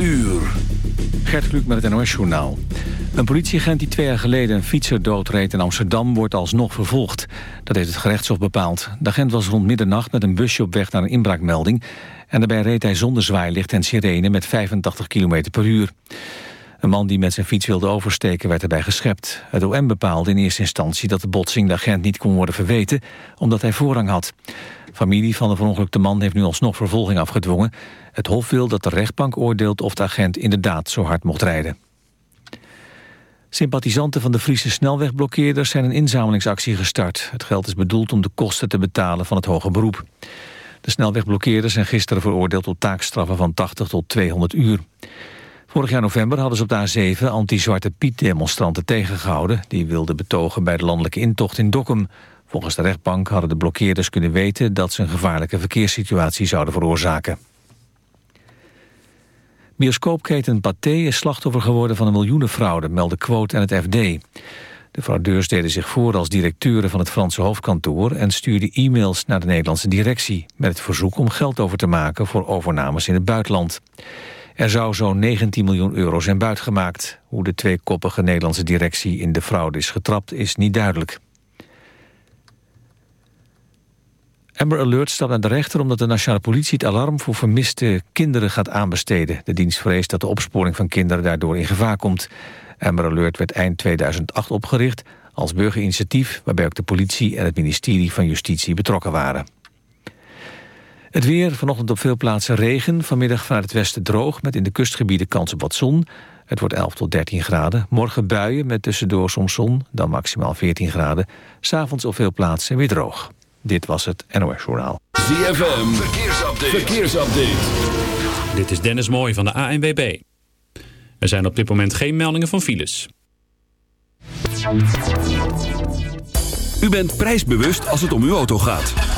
uur. Gert Kluk met het NOS Journaal. Een politieagent die twee jaar geleden een fietser doodreed in Amsterdam... wordt alsnog vervolgd. Dat heeft het gerechtshof bepaald. De agent was rond middernacht met een busje op weg naar een inbraakmelding... en daarbij reed hij zonder zwaailicht en sirene met 85 km per uur. Een man die met zijn fiets wilde oversteken werd erbij geschept. Het OM bepaalde in eerste instantie dat de botsing de agent niet kon worden verweten... omdat hij voorrang had. Familie van de verongelukte man heeft nu alsnog vervolging afgedwongen. Het Hof wil dat de rechtbank oordeelt of de agent inderdaad zo hard mocht rijden. Sympathisanten van de Friese snelwegblokkeerders zijn een inzamelingsactie gestart. Het geld is bedoeld om de kosten te betalen van het hoge beroep. De snelwegblokkeerders zijn gisteren veroordeeld tot taakstraffen van 80 tot 200 uur. Vorig jaar november hadden ze op de A7 anti-Zwarte Piet-demonstranten tegengehouden. Die wilden betogen bij de landelijke intocht in Dokkum. Volgens de rechtbank hadden de blokkeerders kunnen weten... dat ze een gevaarlijke verkeerssituatie zouden veroorzaken. Bioscoopketen Pathé is slachtoffer geworden van een miljoenenfraude... melden Quote en het FD. De fraudeurs deden zich voor als directeuren van het Franse hoofdkantoor... en stuurden e-mails naar de Nederlandse directie... met het verzoek om geld over te maken voor overnames in het buitenland. Er zou zo'n 19 miljoen euro zijn buitgemaakt. Hoe de tweekoppige Nederlandse directie in de fraude is getrapt is niet duidelijk. Amber Alert staat aan de rechter omdat de nationale politie het alarm voor vermiste kinderen gaat aanbesteden. De dienst vreest dat de opsporing van kinderen daardoor in gevaar komt. Amber Alert werd eind 2008 opgericht als burgerinitiatief waarbij ook de politie en het ministerie van Justitie betrokken waren. Het weer, vanochtend op veel plaatsen regen, vanmiddag vanuit het westen droog met in de kustgebieden kans op wat zon. Het wordt 11 tot 13 graden. Morgen buien met tussendoor soms zon, dan maximaal 14 graden. S'avonds op veel plaatsen weer droog. Dit was het NOS Journaal. ZFM, verkeersupdate. verkeersupdate. Dit is Dennis Mooij van de ANWB. Er zijn op dit moment geen meldingen van files. U bent prijsbewust als het om uw auto gaat.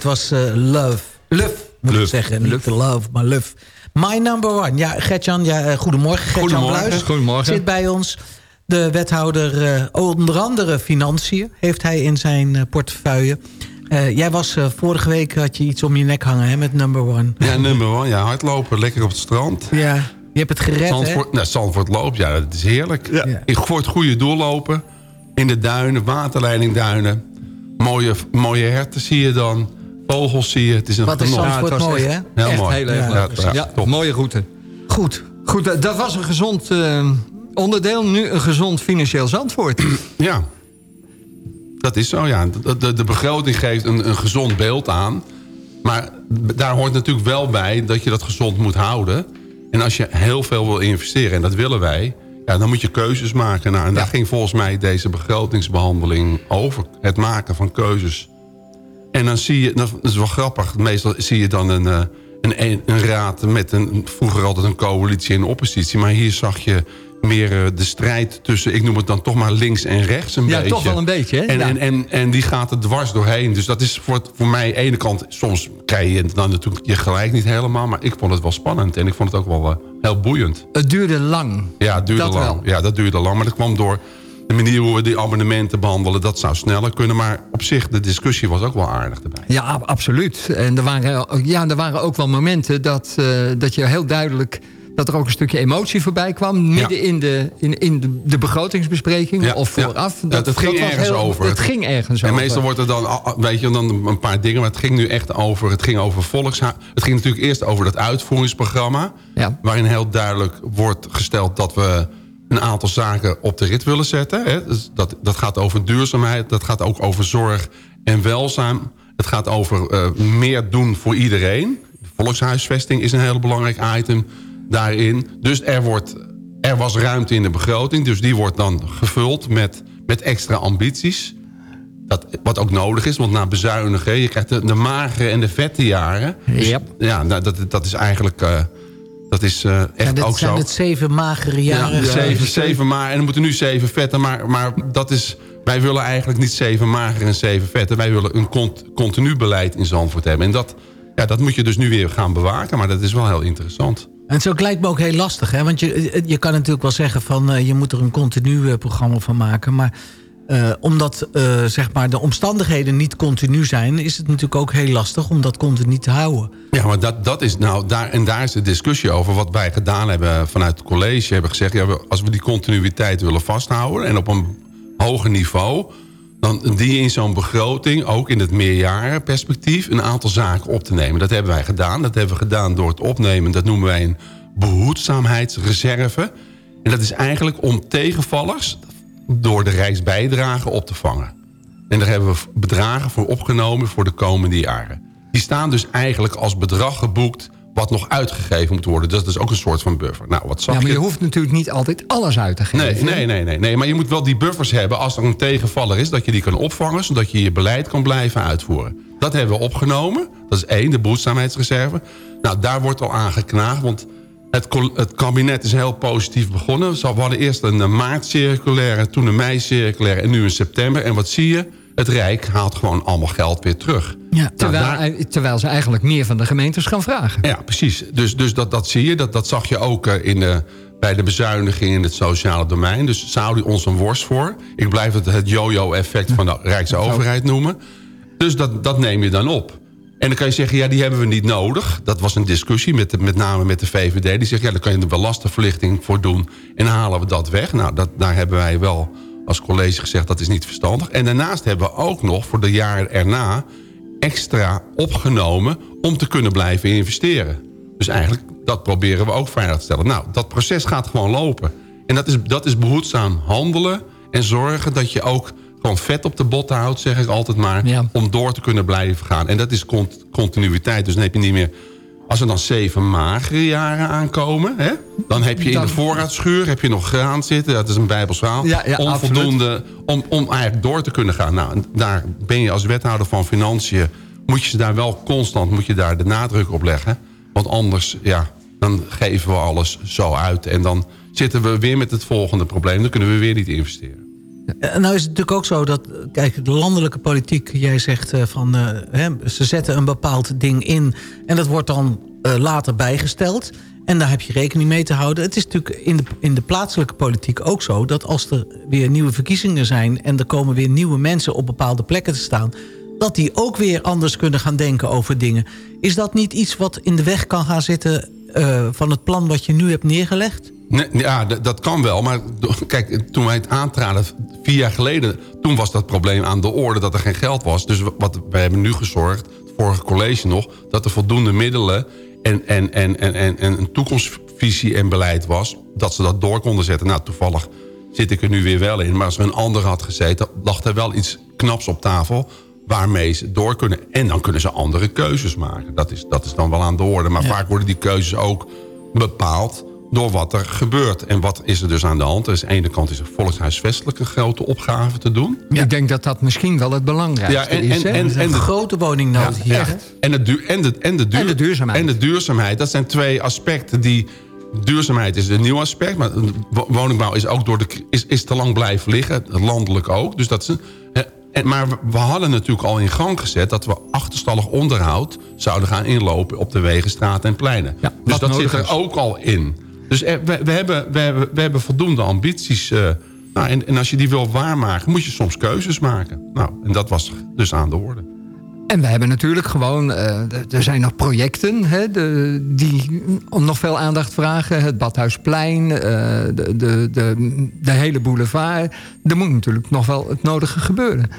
Dit was eh, Love. Love, moet ik Love. zeggen. Niet love, maar love. My number one. Ja, Gertjan, ja, eh, goedemorgen. Gertjan Goedemorgen. Bluis Goedemorgen. zit bij ons. De wethouder, eh, onder andere financiën, heeft hij in zijn eh, portefeuille. Eh, jij was eh, vorige week, had je iets om je nek hangen hè, met number one. Ja, nummer one. Ja, hardlopen. Lekker op het strand. Ja, je hebt het gered, hè? Zandvoort, nou, Zandvoort loopt, ja, dat is heerlijk. Ja. Ik voor het goede doel lopen. In de duinen, waterleidingduinen. Mooie, mooie herten zie je dan. Vogels zie je. Het is een Wat is het was mooi, echt- hè? Heel Echt mooi. heel erg Ja, leuk. ja, Ja, mooie route. Goed. Goed, eh, dat was een gezond eh, onderdeel. Nu een gezond financieel zandvoort. Ja, dat is zo, ja. De, de, de begroting geeft een, een gezond beeld aan. Maar daar hoort natuurlijk wel bij dat je dat gezond moet houden. En als je heel veel wil investeren, en dat willen wij... Ja, dan moet je keuzes maken. Nou, en daar ging volgens mij deze begrotingsbehandeling over. Het maken van keuzes. En dan zie je, dat is wel grappig... meestal zie je dan een, eh, een, een, een raad met een, vroeger altijd een coalitie en oppositie... maar hier zag je meer eh, de strijd tussen, ik noem het dan toch maar links en rechts een Ja, beetje. toch wel een beetje, hè? En, Ja. en, en, en die gaat er dwars doorheen. Dus dat is voor, voor mij, aan de ene kant, soms krijg je dan natuurlijk je gelijk niet helemaal... maar ik vond het wel spannend en ik vond het ook wel eh, heel boeiend. Het duurde lang. Ja, het duurde Dat lang. wel. Ja, dat duurde lang. Maar dat kwam door de manier hoe we die abonnementen behandelen. Dat zou sneller kunnen. Maar op zich, de discussie was ook wel aardig erbij. Ja, ab- absoluut. En er waren, ja, er waren ook wel momenten dat, eh, dat je heel duidelijk... dat er ook een stukje emotie voorbij kwam... midden in, de, in, in de, de begrotingsbespreking Ja, of vooraf. Ja, dat ging ergens over. Het ging ergens En over. meestal wordt er dan, ah, ah, weet je, dan een paar dingen. Maar het ging nu echt over, het ging over volkshuis. Het ging natuurlijk eerst over dat uitvoeringsprogramma. Waarin heel duidelijk wordt gesteld dat we een aantal zaken op de rit willen zetten. Hè. Dus dat, dat gaat over duurzaamheid. Dat gaat ook over zorg en welzijn. Het gaat over eh, meer doen voor iedereen. De volkshuisvesting is een heel belangrijk item daarin. Dus er, wordt, er was ruimte in de begroting. Dus die wordt dan gevuld met, met extra ambities. Dat, wat ook nodig is, want na bezuinigen... je krijgt de, de magere en de vette jaren. Dus, Yep. Ja, nou, dat, dat is eigenlijk... eh, dat is eh, echt Ja, ook zijn zo. het zeven magere jaren. Ja, zeven, zeven maar. En er moeten nu zeven vetten. Maar, maar dat is, wij willen eigenlijk niet zeven mager en zeven vetten. Wij willen een cont- continu beleid in Zandvoort hebben. En dat, ja, dat moet je dus nu weer gaan bewaken. Maar dat is wel heel interessant. En zo lijkt me ook heel lastig. Hè? Want je, je kan natuurlijk wel zeggen van eh, je moet er een continu eh, programma van maken. Maar eh, omdat eh, zeg maar de omstandigheden niet continu zijn... is het natuurlijk ook heel lastig om dat continu te houden. Ja, maar dat, dat is nou, daar, en daar is de discussie over. Wat wij gedaan hebben vanuit het college. Hebben gezegd, ja, als we die continuïteit willen vasthouden... en op een hoger niveau... dan dien je in zo'n begroting, ook in het meerjarenperspectief... een aantal zaken op te nemen. Dat hebben wij gedaan. Dat hebben we gedaan door het opnemen. Dat noemen wij een behoedzaamheidsreserve. En dat is eigenlijk om tegenvallers... door de rijksbijdrage op te vangen. En daar hebben we bedragen voor opgenomen voor de komende jaren. Die staan dus eigenlijk als bedrag geboekt wat nog uitgegeven moet worden. Dus dat is ook een soort van buffer. Nou, wat zag ja, maar je je? hoeft natuurlijk niet altijd alles uit te geven. Nee, nee, nee, nee, nee. Maar je moet wel die buffers hebben als er een tegenvaller is... dat je die kan opvangen, zodat je je beleid kan blijven uitvoeren. Dat hebben we opgenomen. Dat is één, de behoedzaamheidsreserve. Nou, daar wordt al aan geknaagd, want het, het kabinet is heel positief begonnen. Zo, We hadden eerst een maartcirculaire, toen een mei-circulaire... en nu een september. En wat zie je? Het Rijk haalt gewoon allemaal geld weer terug. Ja. Terwijl, Nou, daar- eh, terwijl ze eigenlijk meer van de gemeentes gaan vragen. Ja, precies. Dus, dus dat, dat zie je. Dat, dat zag je ook eh, in de, bij de bezuiniging in het sociale domein. Dus ze houden ons een worst voor. Ik blijf het het yo-yo-effect van de Rijksoverheid noemen. Dus dat, dat neem je dan op. En dan kan je zeggen, ja, die hebben we niet nodig. Dat was een discussie, met, met name met de VVD. Die zegt, ja, daar kan je de belastingverlichting voor doen. En halen we dat weg. Nou, dat, daar hebben wij wel als college gezegd, dat is niet verstandig. En daarnaast hebben we ook nog voor de jaren erna extra opgenomen om te kunnen blijven investeren. Dus eigenlijk, dat proberen we ook veilig te stellen. Nou, dat proces gaat gewoon lopen. En dat is, dat is behoedzaam handelen en zorgen dat je ook gewoon vet op de botten houdt, zeg ik altijd maar, Ja. om door te kunnen blijven gaan. En dat is cont- continuïteit. Dus dan heb je niet meer... Als er dan zeven magere jaren aankomen... Hè, dan heb je in de voorraadschuur heb je nog graan zitten. Dat is een bijbels verhaal. Ja, ja, Onvoldoende om, om eigenlijk door te kunnen gaan. Nou, daar ben je als wethouder van Financiën... moet je ze daar wel constant moet je daar de nadruk op leggen. Want anders, ja, dan geven we alles zo uit. En dan zitten we weer met het volgende probleem. Dan kunnen we weer niet investeren. Eh, Nou is het natuurlijk ook zo dat, kijk, de landelijke politiek... jij zegt eh, van, eh, hè, ze zetten een bepaald ding in... en dat wordt dan later bijgesteld. En daar heb je rekening mee te houden. Het is natuurlijk in de, in de plaatselijke politiek ook zo... dat als er weer nieuwe verkiezingen zijn... en er komen weer nieuwe mensen op bepaalde plekken te staan... dat die ook weer anders kunnen gaan denken over dingen. Is dat niet iets wat in de weg kan gaan zitten... eh, van het plan wat je nu hebt neergelegd? Nee, ja, dat kan wel. Maar kijk, toen wij het aantraden vier jaar geleden... toen was dat probleem aan de orde dat er geen geld was. Dus wat wij hebben nu gezorgd, het vorige college nog... dat er voldoende middelen en, en, en, en, en, en een toekomstvisie en beleid was... dat ze dat door konden zetten. Nou, toevallig zit ik er nu weer wel in. Maar als er een ander had gezeten, lag er wel iets knaps op tafel... waarmee ze door kunnen. En dan kunnen ze andere keuzes maken. Dat is, dat is dan wel aan de orde. Maar vaak worden die keuzes ook bepaald door wat er gebeurt. En wat is er dus aan de hand? Dus aan de ene kant is er volkshuisvestelijk een grote opgave te doen. Ik denk dat dat misschien wel het belangrijkste Ja, en- is. en- en- een de- grote woningnood hier. hè? En, het duur, en, de, en, de duur, En de duurzaamheid. En de duurzaamheid. Dat zijn twee aspecten die... Duurzaamheid is een nieuw aspect. Maar wo- woningbouw is ook door de, is, is te lang blijven liggen. Landelijk ook. Dus dat is een, en, maar we- hadden natuurlijk al in gang gezet... dat we achterstallig onderhoud zouden gaan inlopen... op de wegen, straten en pleinen. Ja, dus dat zit er is. ook al in. Dus er- we, we, hebben, we, hebben, we hebben voldoende ambities. eh, nou, en, en als je die wil waarmaken, moet je soms keuzes maken. Nou, en dat was dus aan de orde. En we hebben natuurlijk gewoon, eh, er zijn nog projecten hè, de, die om nog veel aandacht vragen. Het Badhuisplein, eh, de, de, de, de hele boulevard. Er moet natuurlijk nog wel het nodige gebeuren.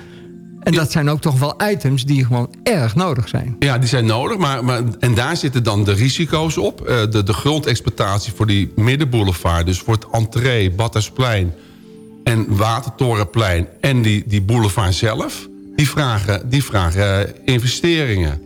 En dat zijn ook toch wel items die gewoon erg nodig zijn. Ja, die zijn nodig. Maar, maar, en daar zitten dan de risico's op. Eh, de, de grondexploitatie voor die middenboulevard. Dus voor het entree, Badhuisplein en Watertorenplein... en die, die boulevard zelf, die vragen, die vragen eh, investeringen.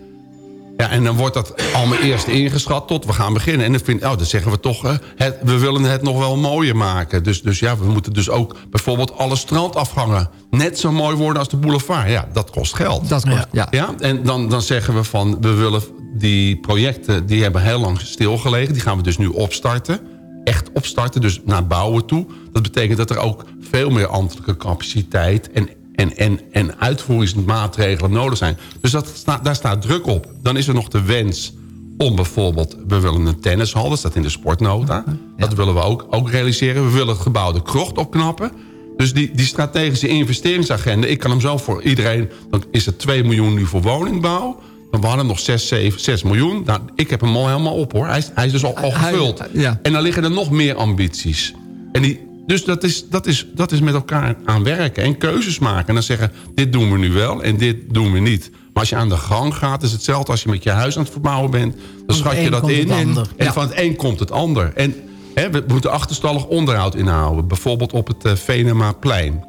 Ja, en dan wordt dat allemaal eerst ingeschat tot we gaan beginnen. En dan, vind, oh, dan zeggen we toch, eh, het, we willen het nog wel mooier maken. Dus, dus ja, we moeten dus ook bijvoorbeeld alle strandafgangen... net zo mooi worden als de boulevard. Ja, dat kost geld. Dat kost, ja. Ja, en dan, dan zeggen we van, we willen die projecten, die hebben heel lang stilgelegen. Die gaan we dus nu opstarten. Echt opstarten, dus naar bouwen toe. Dat betekent dat er ook veel meer ambtelijke capaciteit en, en, en, en uitvoeringsmaatregelen nodig zijn. Dus dat staat, daar staat druk op. Dan is er nog de wens om bijvoorbeeld... we willen een tennishal, dat staat in de sportnota. Dat willen we ook, ook realiseren. We willen het gebouw de krocht opknappen. Dus die, die strategische investeringsagenda... ik kan hem zo voor iedereen... dan is er 2 miljoen nu voor woningbouw... We hadden nog 6, 7, 6 miljoen. Nou, ik heb hem al helemaal op hoor. Hij is, hij is dus al, al gevuld. ja. En dan liggen er nog meer ambities. En die, dus dat is, dat, is, dat is met elkaar aan werken en keuzes maken. En dan zeggen, dit doen we nu wel en dit doen we niet. Maar als je aan de gang gaat, is hetzelfde als je met je huis aan het verbouwen bent. Dan schat je dat in. En, ander. en Ja. van het een komt het ander. En hè, we moeten achterstallig onderhoud inhouden. Bijvoorbeeld op het eh, Venemaplein.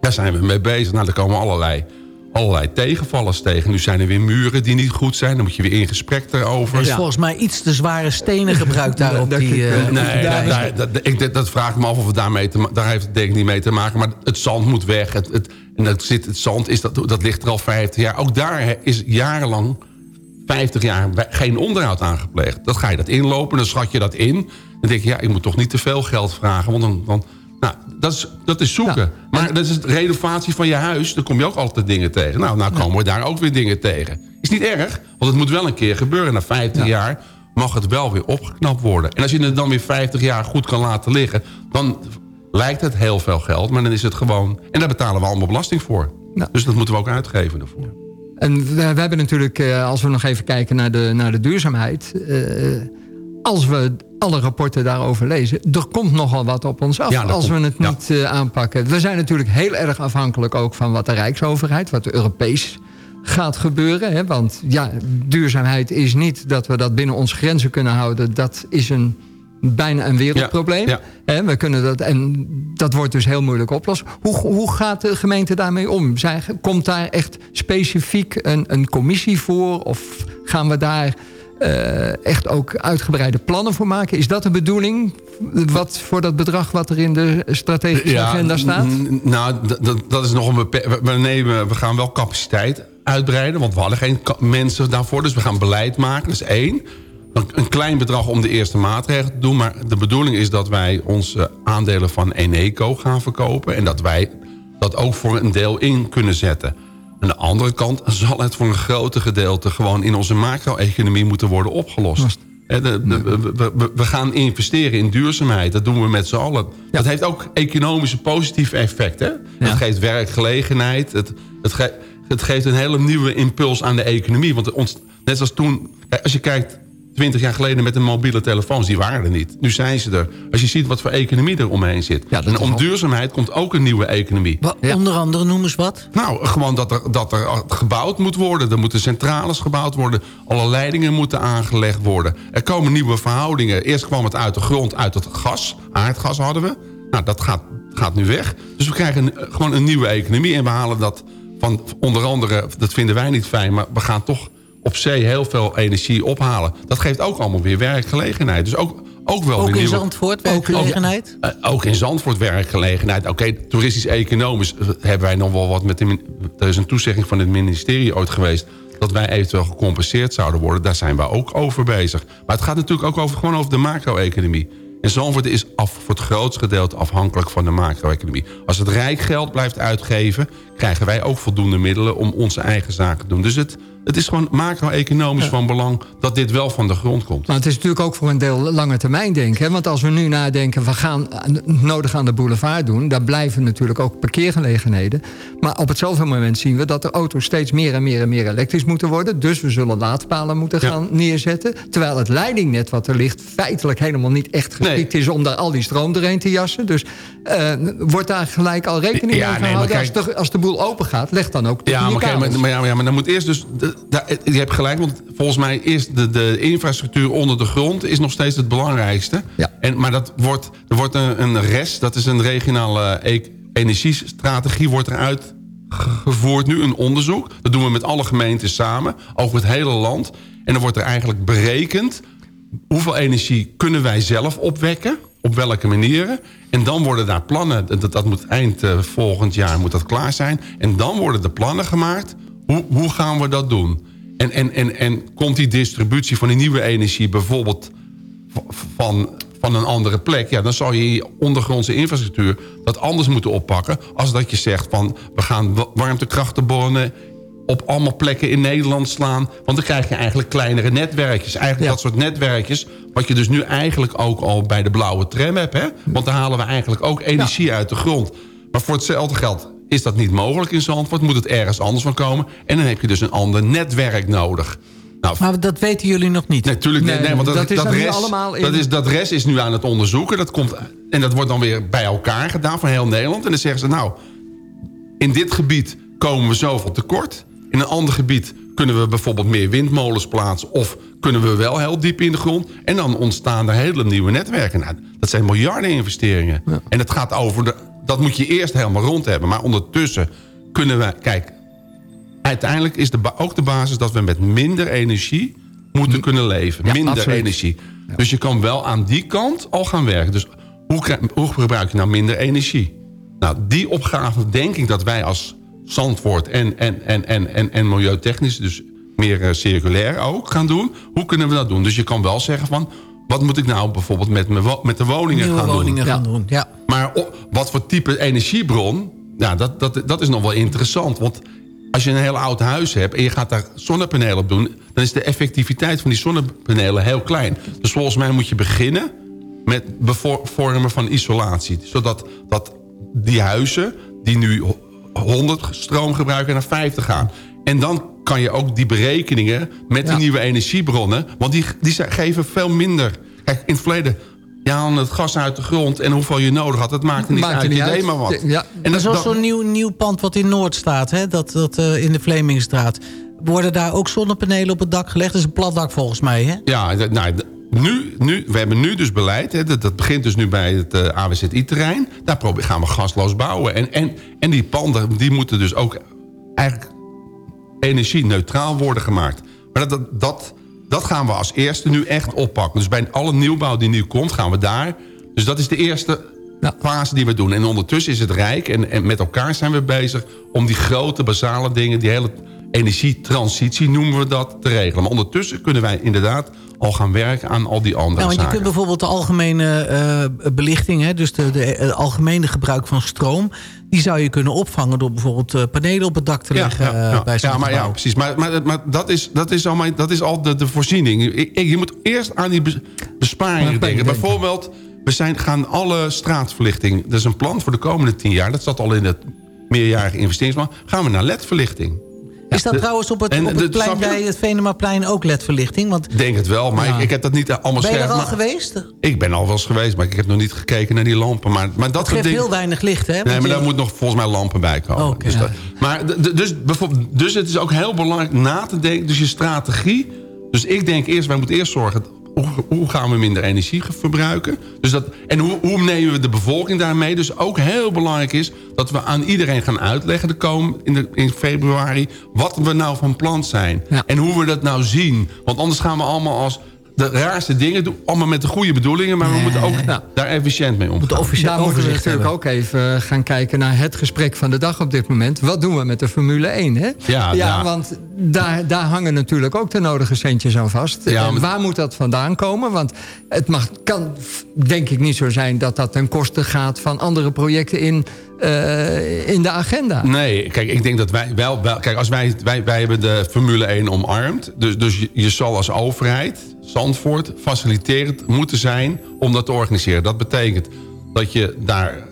Daar zijn we mee bezig. Nou, er komen allerlei, allerlei tegenvallers tegen. Nu zijn er weer muren die niet goed zijn. Dan moet je weer in gesprek erover. Er is volgens mij iets te zware stenen gebruikt daar op die... eh, op die Nee, daar, dat, ik, dat, dat vraag ik me af of het daarmee te, daar heeft het denk ik niet mee te maken. Maar het zand moet weg. Het, het, en dat, zit, het zand is, dat, dat ligt er al 50 jaar. Ook daar is jarenlang, 50 jaar, geen onderhoud aangepleegd. Dan ga je dat inlopen, dan schat je dat in. Dan denk je, ja, ik moet toch niet te veel geld vragen. Want dan, dan, dat, is, dat is zoeken. Ja. Maar dat is de renovatie van je huis. Daar kom je ook altijd dingen tegen. Nou, nou komen we daar ook weer dingen tegen. Is niet erg, want het moet wel een keer gebeuren. Na 50 jaar mag het wel weer opgeknapt worden. En als je het dan weer 50 jaar goed kan laten liggen... dan lijkt het heel veel geld, maar dan is het gewoon... en daar betalen we allemaal belasting voor. Dus dat moeten we ook uitgeven daarvoor. En we, we hebben natuurlijk, eh, als we nog even kijken naar de, naar de duurzaamheid... eh, als we alle rapporten daarover lezen... er komt nogal wat op ons af Ja, als komt- we het niet eh, aanpakken. We zijn natuurlijk heel erg afhankelijk ook van wat de Rijksoverheid... wat de Europees gaat gebeuren. Hè? Want ja, duurzaamheid is niet dat we dat binnen onze grenzen kunnen houden. Dat is een, bijna een wereldprobleem. Ja, we kunnen dat, en dat wordt dus heel moeilijk oplossen. Hoe, hoe gaat de gemeente daarmee om? Zijn, komt daar echt specifiek een, een commissie voor? Of gaan we daar eh, echt ook uitgebreide plannen voor maken? Is dat de bedoeling? Wat voor dat bedrag wat er in de strategische agenda staat? Nou, dat is nog een beperkt. We, we nemen, we gaan wel capaciteit uitbreiden, want we hadden geen mensen daarvoor. Dus we gaan beleid maken, dat is één. Een, een klein bedrag om de eerste maatregelen te doen. Maar de bedoeling is dat wij onze aandelen van Eneco gaan verkopen. En dat wij dat ook voor een deel in kunnen zetten. Aan de andere kant zal het voor een groter gedeelte... gewoon in onze macro-economie moeten worden opgelost. Hè, de- de- we- we- we- we gaan investeren in duurzaamheid. Dat doen we met z'n allen. Dat heeft ook economische positieve effecten. Het geeft werkgelegenheid. Het, het, ge- het geeft een hele nieuwe impuls aan de economie. Want ons, net zoals toen... Als je kijkt, 20 jaar geleden met de mobiele telefoons... die waren er niet. Nu zijn ze er. Als je ziet wat voor economie er omheen zit. Ja, en om duurzaamheid komt ook een nieuwe economie. Wa- Onder andere noem eens wat. Nou, gewoon dat er, dat er gebouwd moet worden. Er moeten centrales gebouwd worden. Alle leidingen moeten aangelegd worden. Er komen nieuwe verhoudingen. Eerst kwam het uit de grond, uit het gas. Aardgas hadden we. Nou, dat gaat, gaat nu weg. Dus we krijgen een- gewoon een nieuwe economie. En we halen dat van onder andere... dat vinden wij niet fijn, maar we gaan toch op zee heel veel energie ophalen. Dat geeft ook allemaal weer werkgelegenheid. Dus ook, ook wel Ook in nieuwe... Zandvoort, werkgelegenheid. Eh, ook in Zandvoort werkgelegenheid. Oké, toeristisch-economisch eh, hebben wij nog wel wat met de... Er is een toezegging van het ministerie ooit geweest... dat wij eventueel gecompenseerd zouden worden. Daar zijn we ook over bezig. Maar het gaat natuurlijk ook over, gewoon over de macro-economie. En Zandvoort is af, voor het grootste gedeelte afhankelijk van de macro-economie. Als het Rijk geld blijft uitgeven... krijgen wij ook voldoende middelen om onze eigen zaken te doen. Dus het, het is gewoon macro-economisch van belang... dat dit wel van de grond komt. Maar het is natuurlijk ook voor een deel lange termijn denken. Hè? Want als we nu nadenken, we gaan nodig aan de boulevard doen... daar blijven natuurlijk ook parkeergelegenheden. Maar op hetzelfde moment zien we dat de auto's steeds meer en meer en meer elektrisch moeten worden. Dus we zullen laadpalen moeten Ja. gaan neerzetten. Terwijl het leidingnet wat er ligt feitelijk helemaal niet echt geschikt is... om daar al die stroom doorheen te jassen. Dus eh, wordt daar gelijk al rekening Ja, mee nee, gehouden. als, de, als de boel open gaat, leg dan ook de Ja maar, ja, maar, ja, maar dan moet eerst dus... De, je hebt gelijk, want volgens mij is de, de infrastructuur onder de grond... is nog steeds het belangrijkste. Ja. En, maar dat wordt, er wordt een, een RES, dat is een regionale e energiestrategie... wordt eruit gevoerd nu, een onderzoek. Dat doen we met alle gemeenten samen, over het hele land. En dan wordt er eigenlijk berekend... hoeveel energie kunnen wij zelf opwekken... op welke manieren. En dan worden daar plannen... dat, dat moet eind eh, volgend jaar moet dat klaar zijn. En dan worden de plannen gemaakt... hoe, hoe gaan we dat doen? En, en, en, en komt die distributie van die nieuwe energie... bijvoorbeeld van, van een andere plek... Ja, dan zou je je ondergrondse infrastructuur dat anders moeten oppakken... als dat je zegt van we gaan wa- warmtekrachtenbonnen op allemaal plekken in Nederland slaan. Want dan krijg je eigenlijk kleinere netwerkjes. Eigenlijk Ja. dat soort netwerkjes... wat je dus nu eigenlijk ook al bij de blauwe tram hebt. Hè? Want dan halen we eigenlijk ook energie uit de grond. Maar voor hetzelfde geld is dat niet mogelijk in Zandvoort. Moet het ergens anders van komen. En dan heb je dus een ander netwerk nodig. Nou, Maar dat weten jullie nog niet. Natuurlijk, nee, Nee, nee, want dat, dat is nu rest, allemaal in- dat, is, dat rest is nu aan het onderzoeken. Dat komt, en dat wordt dan weer bij elkaar gedaan van heel Nederland. En dan zeggen ze, nou, in dit gebied komen we zoveel tekort. In een ander gebied kunnen we bijvoorbeeld meer windmolens plaatsen... of kunnen we wel heel diep in de grond. En dan ontstaan er hele nieuwe netwerken. Nou, dat zijn miljarden investeringen. En het gaat over... De, dat moet je eerst helemaal rond hebben. Maar ondertussen kunnen we... Kijk, uiteindelijk is de, ook de basis dat we met minder energie moeten kunnen leven. Ja, minder absoluut. energie. Dus je kan wel aan die kant al gaan werken. Dus hoe, hoe gebruik je nou minder energie? Nou, die opgave denk ik dat wij als Zandvoort en, en, en, en, en, en milieutechnisch... dus meer eh, circulair ook gaan doen. Hoe kunnen we dat doen? Dus je kan wel zeggen van... wat moet ik nou bijvoorbeeld met, met de woningen Nieuwe gaan woningen doen? gaan doen. Ja. Maar wat voor type energiebron, ja, dat, dat, dat is nog wel interessant. Want als je een heel oud huis hebt en je gaat daar zonnepanelen op doen... dan is de effectiviteit van die zonnepanelen heel klein. Dus volgens mij moet je beginnen met vormen van isolatie. Zodat dat die huizen die nu 100 stroom gebruiken naar 50 gaan. En dan kan je ook die berekeningen met die Ja. nieuwe energiebronnen... want die, die geven veel minder. Kijk, in het verleden... Haalde het gas uit de grond en hoeveel je nodig had... dat maakte niet Maakt uit, niet uit. maar wat. Ja. En dat, dat- zo'n nieuw, nieuw pand wat in Noord staat, hè? Dat, dat, eh, in de Vlemingstraat. Worden daar ook zonnepanelen op het dak gelegd? Dat is een plat dak volgens mij, hè? Ja, dat- nou, nu, nu, we hebben nu dus beleid. Hè, dat, dat begint dus nu bij het eh, AWZI-terrein. Daar gaan we gasloos bouwen. En, en, en die panden die moeten dus ook eigenlijk energie-neutraal worden gemaakt. Maar dat, dat, dat, dat gaan we als eerste nu echt oppakken. Dus bij alle nieuwbouw die nu komt, gaan we daar. Dus dat is de eerste Ja. fase die we doen. En ondertussen is het Rijk en, en met elkaar zijn we bezig... om die grote, basale dingen, die hele energietransitie noemen we dat, te regelen. Maar ondertussen kunnen wij inderdaad al gaan werken aan al die andere Nou, want je zaken. kunt bijvoorbeeld de algemene eh, belichting, hè, dus de, de eh, algemene gebruik van stroom, die zou je kunnen opvangen door bijvoorbeeld eh, panelen op het dak te leggen eh, bij zo'n ja, maar, ja, precies. Maar, maar, maar dat, is, dat, is al, mijn- dat is al de, de voorziening. Ik, ik- je moet eerst aan die bes- besparingen Ja, denken. denken. Bijvoorbeeld, we zijn, gaan alle straatverlichting... dat is een plan voor de komende tien jaar. Dat zat al in het meerjarige investeringsplan. Gaan we naar LED-verlichting. Is dat de- trouwens op het, en op de- het plein bij het Venemaplein ook ledverlichting? Want Ik denk het wel, maar Ja. ik, ik heb dat niet allemaal ben je er scherp. al maar- geweest? Ik ben al wel eens geweest, maar ik heb nog niet gekeken naar die lampen. Maar, maar dat geeft heel weinig licht, hè? Nee, maar je- daar moet nog volgens mij lampen bij komen. Dus, dat- maar dus, bijvoorbeeld, dus het is ook heel belangrijk na te denken. Dus je strategie. Dus ik denk eerst, wij moeten eerst zorgen... Hoe, hoe gaan we minder energie verbruiken? Dus dat, en hoe, hoe nemen we de bevolking daarmee? Dus ook heel belangrijk is dat we aan iedereen gaan uitleggen... De kom, in, de, in februari wat we nou van plan zijn. Ja. En hoe we dat nou zien. Want anders gaan we allemaal als de raarste dingen doen. Allemaal met de goede bedoelingen. Maar we moeten ook Ja. daar efficiënt mee omgaan. Officieel Daar moeten we natuurlijk hebben. ook even eh, gaan kijken naar het gesprek van de dag op dit moment. Wat doen we met de Formule 1? Hè? Ja, ja. want daar, daar hangen natuurlijk ook de nodige centjes aan vast. Ja, En maar- waar moet dat vandaan komen? Want het mag, kan denk ik niet zo zijn dat dat ten koste gaat van andere projecten in, eh, in de agenda. Nee, kijk, ik denk dat wij wel... wel kijk, als wij, wij, wij hebben de Formule 1 omarmd. Dus, dus je, je zal als overheid, Zandvoort, faciliterend moeten zijn... om dat te organiseren. Dat betekent dat je daar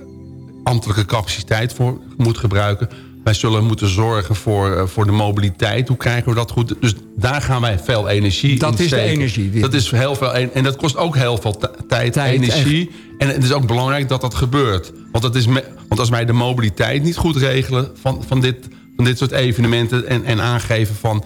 ambtelijke capaciteit voor moet gebruiken. Wij zullen moeten zorgen voor, eh, voor de mobiliteit. Hoe krijgen we dat goed? Dus daar gaan wij veel energie Dat in is de steken. energie die- Dat is heel veel... En dat kost ook heel veel tijd, Tijd, energie. En het is ook belangrijk dat dat gebeurt. Want, dat is want als wij de mobiliteit niet goed regelen van, van, dit, van dit soort evenementen... En, en aangeven van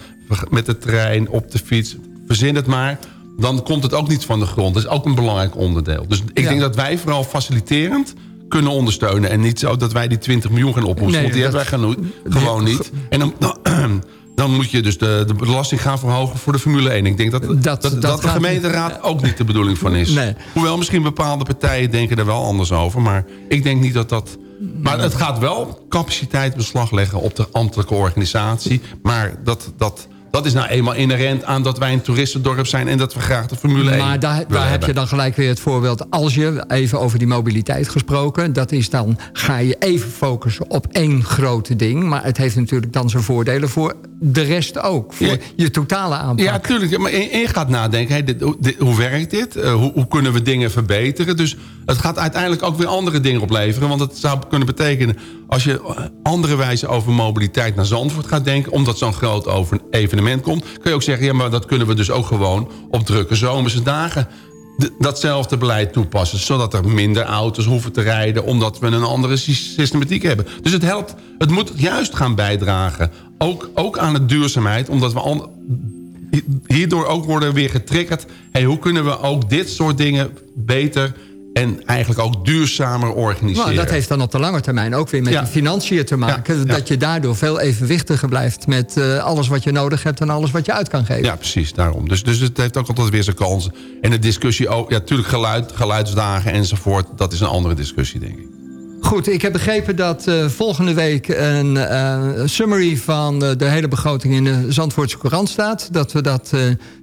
met de trein, op de fiets, verzin het maar... dan komt het ook niet van de grond. Dat is ook een belangrijk onderdeel. Dus ik Ja. denk dat wij vooral faciliterend kunnen ondersteunen. En niet zo dat wij die 20 miljoen gaan ophoesten. Nee, want die dat- hebben wij gewoon niet. En dan, dan moet je dus de, de belasting gaan verhogen voor de Formule 1. Ik denk dat, dat, Dat- dat, dat de gemeenteraad ook niet de bedoeling van is. Nee. Hoewel misschien bepaalde partijen denken er wel anders over. Maar ik denk niet dat dat... Maar het gaat wel capaciteit beslag leggen op de ambtelijke organisatie. Maar dat, dat, dat is nou eenmaal inherent aan dat wij een toeristendorp zijn... en dat we graag de Formule 1 Maar daar, daar heb je dan gelijk weer het voorbeeld. Als je, even over die mobiliteit gesproken... dat is dan, ga je even focussen op één grote ding... maar het heeft natuurlijk dan zijn voordelen voor de rest ook. Voor Ja. je totale aanpak. Ja, tuurlijk. Maar je gaat nadenken, dit- hoe werkt dit? Eh, hoe, hoe kunnen we dingen verbeteren? Dus het gaat uiteindelijk ook weer andere dingen opleveren. Want het zou kunnen betekenen... als je andere wijze over mobiliteit naar Zandvoort gaat denken... omdat zo'n groot over evenement komt... kun je ook zeggen, ja, maar dat kunnen we dus ook gewoon... op drukke zomerse dagen datzelfde beleid toepassen. Zodat er minder auto's hoeven te rijden... omdat we een andere sy- systematiek hebben. Dus het helpt, het moet juist gaan bijdragen. Ook, ook aan de duurzaamheid, omdat we... Hierdoor ook worden weer getriggerd... Hey, hoe kunnen we ook dit soort dingen beter en eigenlijk ook duurzamer organiseren? Nou, dat heeft dan op de lange termijn ook weer met Ja. je financiën te maken. Ja, ja. Dat je daardoor veel evenwichtiger blijft... met eh, alles wat je nodig hebt en alles wat je uit kan geven. Ja, precies, daarom. Dus, dus het heeft ook altijd weer zijn kansen. En de discussie ook, ja, natuurlijk geluid, geluidsdagen enzovoort... dat is een andere discussie, denk ik. Goed, ik heb begrepen dat eh, volgende week een eh, summary van eh, de hele begroting in de Zandvoortse Courant staat. Dat we dat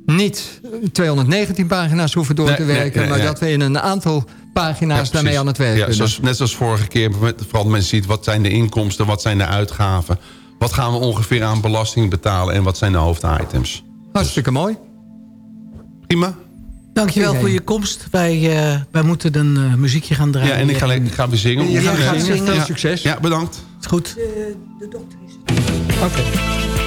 niet 219 pagina's hoeven door Nee, te werken, nee, maar dat we in een aantal pagina's Ja, daarmee aan het werk Ja, zoals, net zoals vorige keer, vooral mensen ziet... wat zijn de inkomsten, wat zijn de uitgaven... wat gaan we ongeveer aan belasting betalen... en wat zijn de hoofditems. Hartstikke mooi. Prima. Dankjewel Oké. voor je komst. Wij, eh, wij moeten een eh, muziekje gaan draaien. Ja, en ik ga, ik ga weer zingen. Je gaat zingen. Veel Ja. succes. Ja, bedankt. Is goed. Oké. When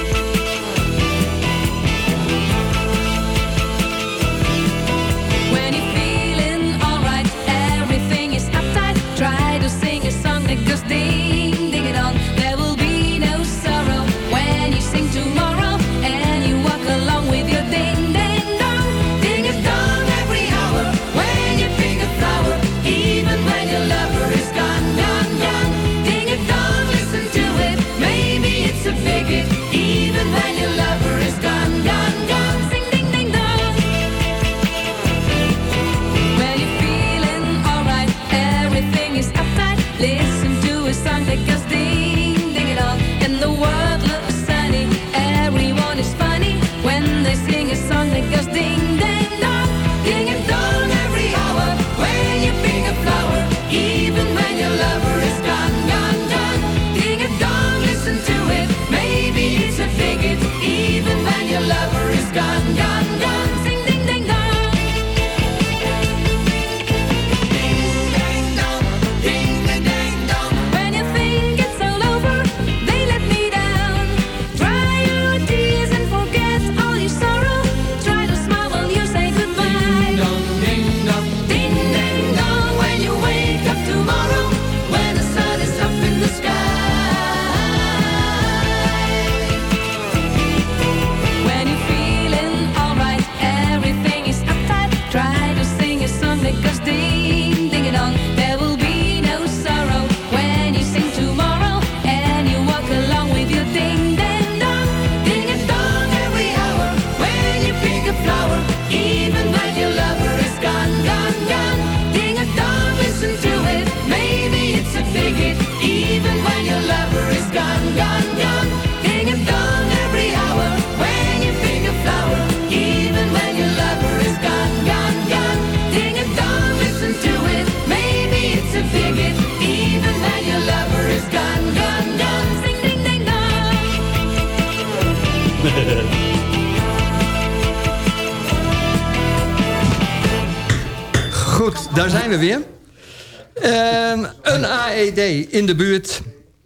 in de buurt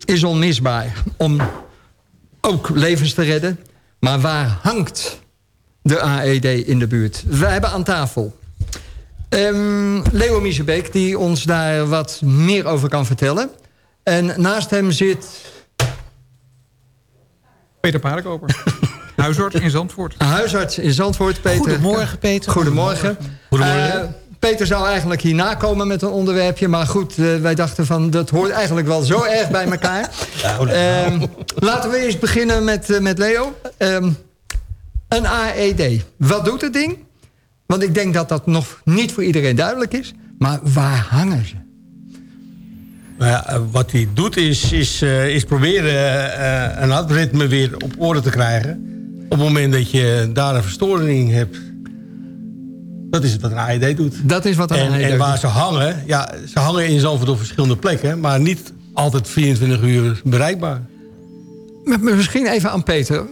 is onmisbaar om ook levens te redden. Maar waar hangt de AED in de buurt? Wij hebben aan tafel Ehm Leo Miezebeek, die ons daar wat meer over kan vertellen. En naast hem zit Peter Paardenkoper. Huisarts in Zandvoort. een huisarts in Zandvoort, Peter. Goedemorgen, Peter. Goedemorgen. Goedemorgen. Eh, Peter zou eigenlijk hierna komen met een onderwerpje. Maar goed, eh, wij dachten van dat hoort eigenlijk wel zo erg bij elkaar. Ehm, laten we eerst beginnen met, eh, met Leo. Ehm, een AED. Wat doet het ding? Want ik denk dat dat nog niet voor iedereen duidelijk is. Maar waar hangen ze? Nou ja, eh, wat hij doet is, is, eh, is proberen eh, een hartritme weer op orde te krijgen. Op het moment dat je daar een verstoring hebt. Dat is wat een AED doet. Dat is wat een en, AED en waar doet. ze hangen, ja, ze hangen in Zalvoort op verschillende plekken. Maar niet altijd 24 uur bereikbaar. Maar Misschien even aan Peter.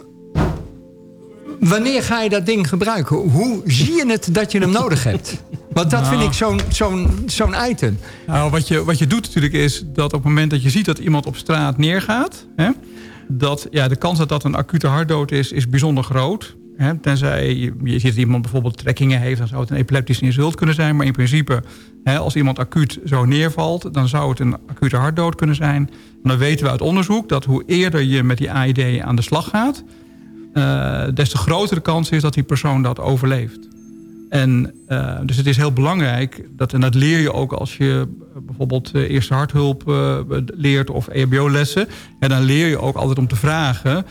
Wanneer ga je dat ding gebruiken? Hoe zie je het dat je hem nodig hebt? Want dat vind ik zo'n zo'n zo'n item. Nou, wat je, wat je doet natuurlijk is dat op het moment dat je ziet dat iemand op straat neergaat... Hè, dat ja, de kans dat dat een acute hartdood is, is bijzonder groot. Tenzij je, je ziet dat iemand bijvoorbeeld trekkingen heeft... dan zou het een epileptische insult kunnen zijn. Maar in principe, hè, als iemand acuut zo neervalt... dan zou het een acute hartdood kunnen zijn. Dan weten we uit onderzoek dat hoe eerder je met die AID aan de slag gaat... eh, des te grotere kans is dat die persoon dat overleeft. En eh, dus het is heel belangrijk, dat, en dat leer je ook als je eh, bijvoorbeeld eerste harthulp leert of EHBO-lessen. En dan leer je ook altijd om te vragen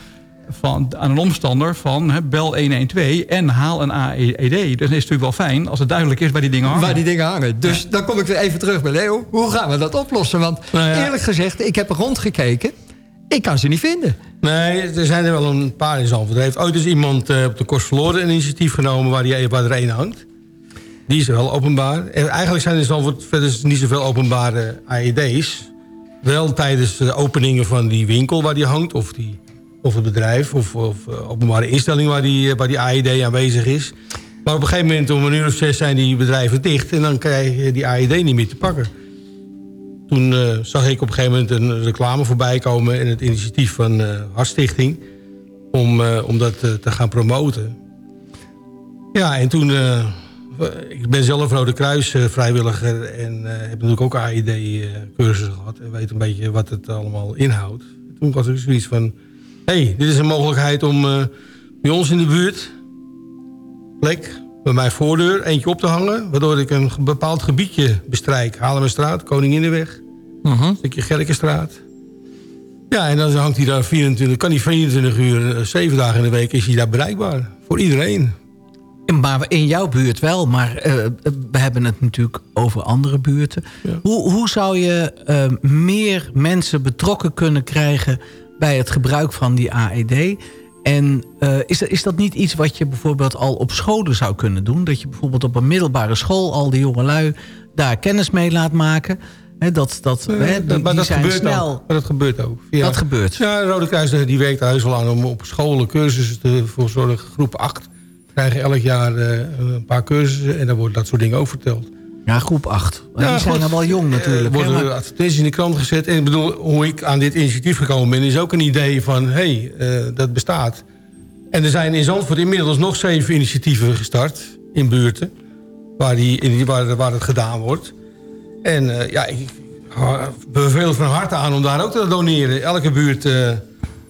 van, aan een omstander van hè, bel 112 en haal een AED. Dus het is natuurlijk wel fijn als het duidelijk is waar die dingen hangen. Waar die dingen hangen. Dus dan kom ik weer even terug bij Leo. Hoe gaan we dat oplossen? Want Nou ja. eerlijk gezegd, ik heb rondgekeken. Ik kan ze niet vinden. Nee, er zijn er wel een paar in Zalvoort. Er heeft ooit eens iemand eh, op de kost verloren een initiatief genomen... waar, die, waar er één hangt. Die is wel openbaar. En eigenlijk zijn er verder niet zoveel openbare AED's. Wel tijdens de openingen van die winkel waar die hangt... of, die, of het bedrijf of, of eh, openbare instelling waar die, eh, waar die AED aanwezig is. Maar op een gegeven moment om een uur of zes zijn die bedrijven dicht... en dan krijg je die AED niet meer te pakken. Toen eh, zag ik op een gegeven moment een reclame voorbij komen... in het initiatief van eh Hartstichting... om, om dat te gaan promoten. Ja, en toen... ik ben zelf Rode Kruis vrijwilliger... en heb natuurlijk ook AID-cursus gehad... en weet een beetje wat het allemaal inhoudt. Toen was ik zoiets van... hé, hey, dit is een mogelijkheid om eh, bij ons in de buurt... plek bij mijn voordeur eentje op te hangen... waardoor ik een bepaald gebiedje bestrijk. Haarlemmerstraat, Koninginnenweg, een stukje Gerkenstraat. Ja, en dan hangt hij daar 24, kan hij 24 uur, eh, 7 dagen in de week... is hij daar bereikbaar, voor iedereen. Maar in jouw buurt wel, maar eh, we hebben het natuurlijk over andere buurten. Hoe, hoe zou je eh, meer mensen betrokken kunnen krijgen bij het gebruik van die AED? En eh, is, dat, is dat niet iets wat je bijvoorbeeld al op scholen zou kunnen doen? Dat je bijvoorbeeld op een middelbare school al die jongelui daar kennis mee laat maken? Hè, dat, dat, die, maar dat zijn gebeurt snel. ook. Maar dat gebeurt ook. Via- Dat gebeurt. Ja, de Rode Kruis eh, die werkt daar heus wel aan om op scholen cursussen te, voor zorgen. Groep 8 krijgen elk jaar eh, een paar cursussen en dan wordt dat soort dingen ook verteld. Ja, groep 8. Maar Ja, die zijn dan wel jong natuurlijk. Er worden advertenties in de krant gezet. En ik bedoel, hoe ik aan dit initiatief gekomen ben... is ook een idee van, hé, hey, eh, dat bestaat. En er zijn in Zandvoort inmiddels nog zeven initiatieven gestart... in buurten, waar, die, in waar, waar het gedaan wordt. En eh, ja, ik uh, beveel van harte aan om daar ook te doneren. Elke buurt... eh,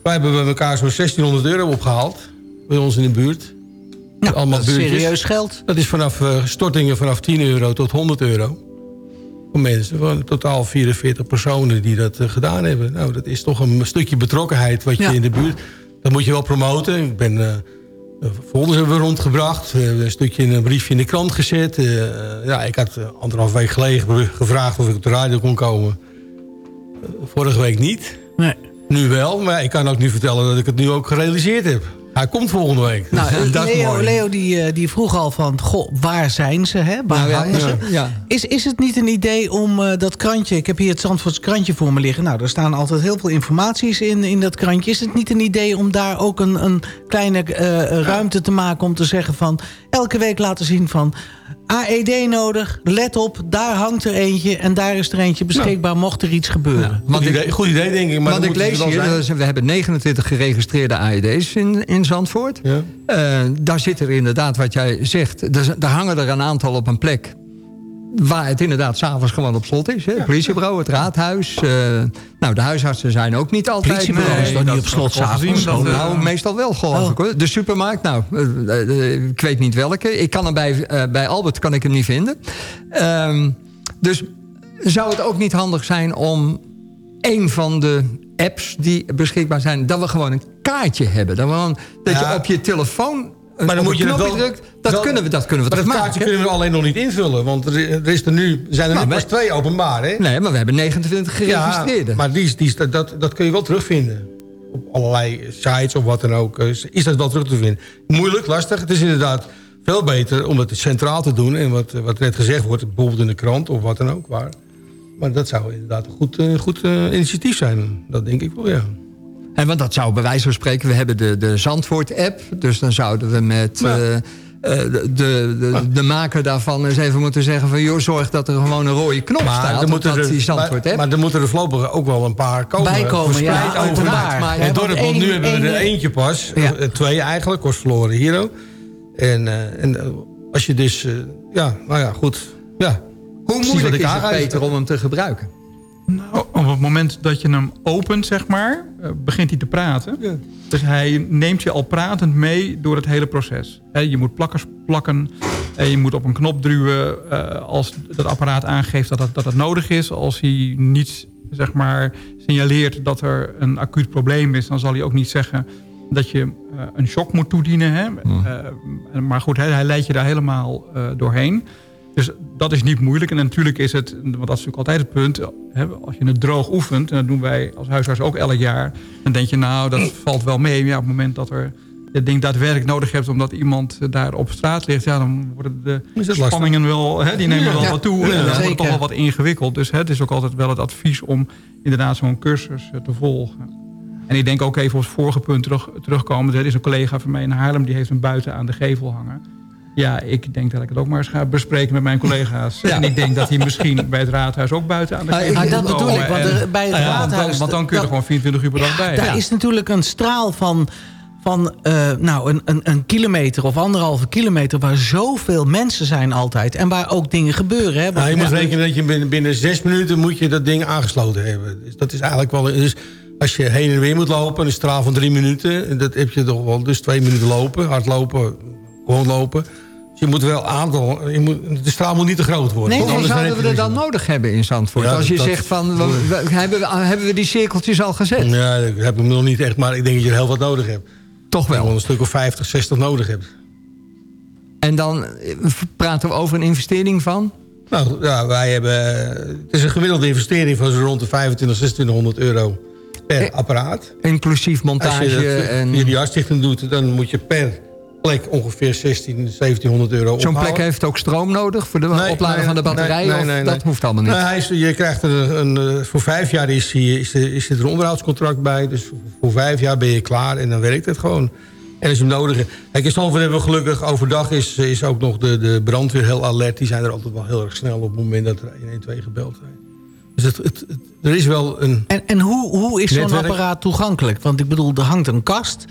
wij hebben bij elkaar zo'n 1600 euro opgehaald. Bij ons in de buurt. Nou, Allemaal dat buurtjes. serieus geld. Dat is vanaf eh, stortingen vanaf 10 euro tot 100 euro. Voor mensen, van totaal 44 personen die dat eh, gedaan hebben. Nou, dat is toch een stukje betrokkenheid wat je Ja. in de buurt... Dat moet je wel promoten. Ik ben... eh, eh, folders hebben we rondgebracht. Een stukje in een briefje in de krant gezet. Ja, ik had anderhalf week geleden gevraagd of ik op de radio kon komen. Vorige week niet. Nee. Nu wel, maar ik kan ook nu vertellen dat ik het nu ook gerealiseerd heb. Hij komt volgende week. Nou, dat is Leo, mooi. Leo die, eh, die vroeg al van, goh, waar zijn ze? Hè? Waar Nou ja, ze? ja. Is, is het niet een idee om eh, dat krantje... Ik heb hier het Zandvoorts krantje voor me liggen. Nou, daar staan altijd heel veel informaties in, in dat krantje. Is het niet een idee om daar ook een, een kleine eh, ruimte te maken... om te zeggen van, elke week laten zien van... AED nodig, let op, daar hangt er eentje... en daar is er eentje beschikbaar mocht er iets gebeuren. Goed ik- idee, goed idee, denk ik. Maar Want ik lees hier, we hebben 29 geregistreerde AED's in, in Zandvoort. Ja. Eh, daar zit er inderdaad, wat jij zegt, daar, daar hangen er een aantal op een plek... waar het inderdaad s'avonds gewoon op slot is. Hè? Het politiebureau, het raadhuis. eh, nou, de huisartsen zijn ook niet altijd... Politiebureau is Nee, toch dat niet op is slot s'avonds? eh, nou, meestal wel geloof Oh. ik hoor. De supermarkt, nou, eh, eh, ik weet niet welke. Ik kan hem bij, eh, bij Albert kan ik hem niet vinden. Ehm, dus zou het ook niet handig zijn om een van de apps die beschikbaar zijn... dat we gewoon een kaartje hebben. Dat, we gewoon, dat Ja. je op je telefoon Maar dan moet je wel- drukt. Dat wel- kunnen we, dat kunnen we Maar toch dat kaartje kunnen we alleen nog niet invullen. Want er, is er nu, zijn er Nou, nu pas twee openbaar, hè? Nee, maar we hebben 29 geregistreerde. Ja, maar die, die, dat, dat kun je wel terugvinden. Op allerlei sites of wat dan ook. eh, Is dat wel terug te vinden. Moeilijk, lastig. Het is inderdaad veel beter om het centraal te doen. En wat, wat net gezegd wordt, bijvoorbeeld in de krant of wat dan ook. Waar. Maar dat zou inderdaad een goed, eh, goed eh, initiatief zijn. Dat denk ik wel, ja. En want dat zou bij wijze van spreken... we hebben de, de Zandvoort-app. Dus dan zouden we met Ja. eh, eh, de, de, maker daarvan eens even moeten zeggen... van joh, zorg dat er gewoon een rode knop staat... op moeten dat er, die Zandvoort-app. maar, maar er moeten er voorlopig ook wel een paar komen. Bijkomen, ja, uiteraard. maar- het dorp. want nu hebben we er eentje pas. Ja. Eh, Twee eigenlijk, kost verloren hier ook. En, en als je dus... ja, nou ja, goed. Ja. Hoe moeilijk is het. Peter, om hem te gebruiken? Nou, op het moment dat je hem opent, zeg maar, eh, begint hij te praten. Ja. Dus hij neemt je al pratend mee door het hele proces. Hè, je moet plakkers plakken. En je moet op een knop duwen eh, als dat apparaat aangeeft dat het, dat het nodig is. Als hij niet zeg maar, signaleert dat er een acuut probleem is... dan zal hij ook niet zeggen dat je eh, een shock moet toedienen. Hè? Eh, maar goed, hij, hij leidt je daar helemaal eh, doorheen. Dus dat is niet moeilijk. En natuurlijk is het, want dat is natuurlijk altijd het punt... Hè, als je het droog oefent, en dat doen wij als huisarts ook elk jaar... dan denk je, nou, dat valt wel mee. Maar ja, op het moment dat er het ding daadwerkelijk nodig hebt... omdat iemand daar op straat ligt... ja, dan worden de lastig? spanningen wel, hè, die nemen wel Ja. wat toe. Ja, en dan wordt het toch wel wat ingewikkeld. Dus hè, het is ook altijd wel het advies om inderdaad zo'n cursus eh, te volgen. En ik denk ook even op het vorige punt terug, terugkomen. Er is een collega van mij in Haarlem... die heeft hem buiten aan de gevel hangen. Ja, ik denk dat ik het ook maar eens ga bespreken met mijn collega's. Ja. En ik denk dat hij misschien bij het raadhuis ook buiten aan de gevel Ah, dat bedoel ik, want En- er- bij het Nou ja, want dan- raadhuis- Want dan kun je er gewoon 24 uur per dag bij. Daar is natuurlijk een straal van, van eh, nou, een, een, een kilometer of anderhalve kilometer... waar zoveel mensen zijn altijd. En waar ook dingen gebeuren. Hè? Nou, je moet Ja, rekenen dat je binnen, binnen zes minuten moet je dat ding aangesloten hebben. Dus dat is eigenlijk wel... Dus als je heen en weer moet lopen, een straal van drie minuten... dat heb je toch wel dus twee minuten lopen, hardlopen, gewoon lopen. Dus je moet wel aantal... Je moet, de straal moet niet te groot worden. Nee, anders zouden we je er dan nodig hebben in Zandvoort? Ja, Als je dat- zegt van, we- we- hebben, we, hebben we die cirkeltjes al gezet? Ja, ik heb hem nog niet echt, maar ik denk dat je er heel wat nodig hebt. Toch Wel een stuk of 50, 60 nodig hebt. En dan eh, praten we over een investering van? Nou ja, wij hebben... Het is een gemiddelde investering van zo rond de 25, 2600 euro per Eh, apparaat. Inclusief Als montage je dat en... via die hartstichting doet, dan moet je per plek ongeveer 16, 1700 euro Zo'n plek heeft ook stroom nodig voor de Nee, opladen nee, van de batterij? nee, of dat nee. hoeft allemaal niet? Nee, hij is, je krijgt er een, een, eh, voor vijf jaar is, hij- is, er, is er een onderhoudscontract bij. Dus voor, vijf jaar ben je klaar en dan werkt het gewoon. En als je hem nodig hebt. Kijk, in Stamford hebben we gelukkig overdag is, is ook nog de, de brandweer heel alert. Die zijn er altijd wel heel erg snel op het moment dat er 112 gebeld zijn. Dus het, het, het- er is wel een... En, en hoe, hoe is zo'n apparaat toegankelijk? Want ik bedoel, er hangt een kast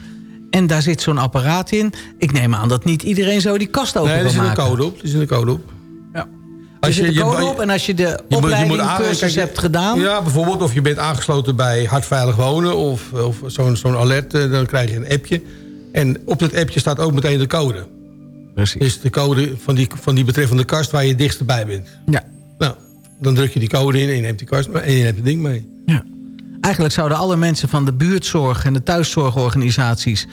en daar zit zo'n apparaat in. Ik neem aan dat niet iedereen zo die kast open Nee, er wil zit een maken. code op. Er zit een code op. Ja. Als Er je- code je- op en als je de Je opleiding, moet kijk, hebt gedaan... Ja, bijvoorbeeld of je bent aangesloten bij Hartveilig Wonen... of, of zo'n zo'n alert, eh, dan krijg je een appje. En op dat appje staat ook meteen de code. Precies. Dus de code van die, van die betreffende kast waar je het dichtst bij bent. Ja. Nou, dan druk je die code in en je neemt die kast mee en je neemt het ding mee. Ja. Eigenlijk zouden alle mensen van de buurtzorg en de thuiszorgorganisaties...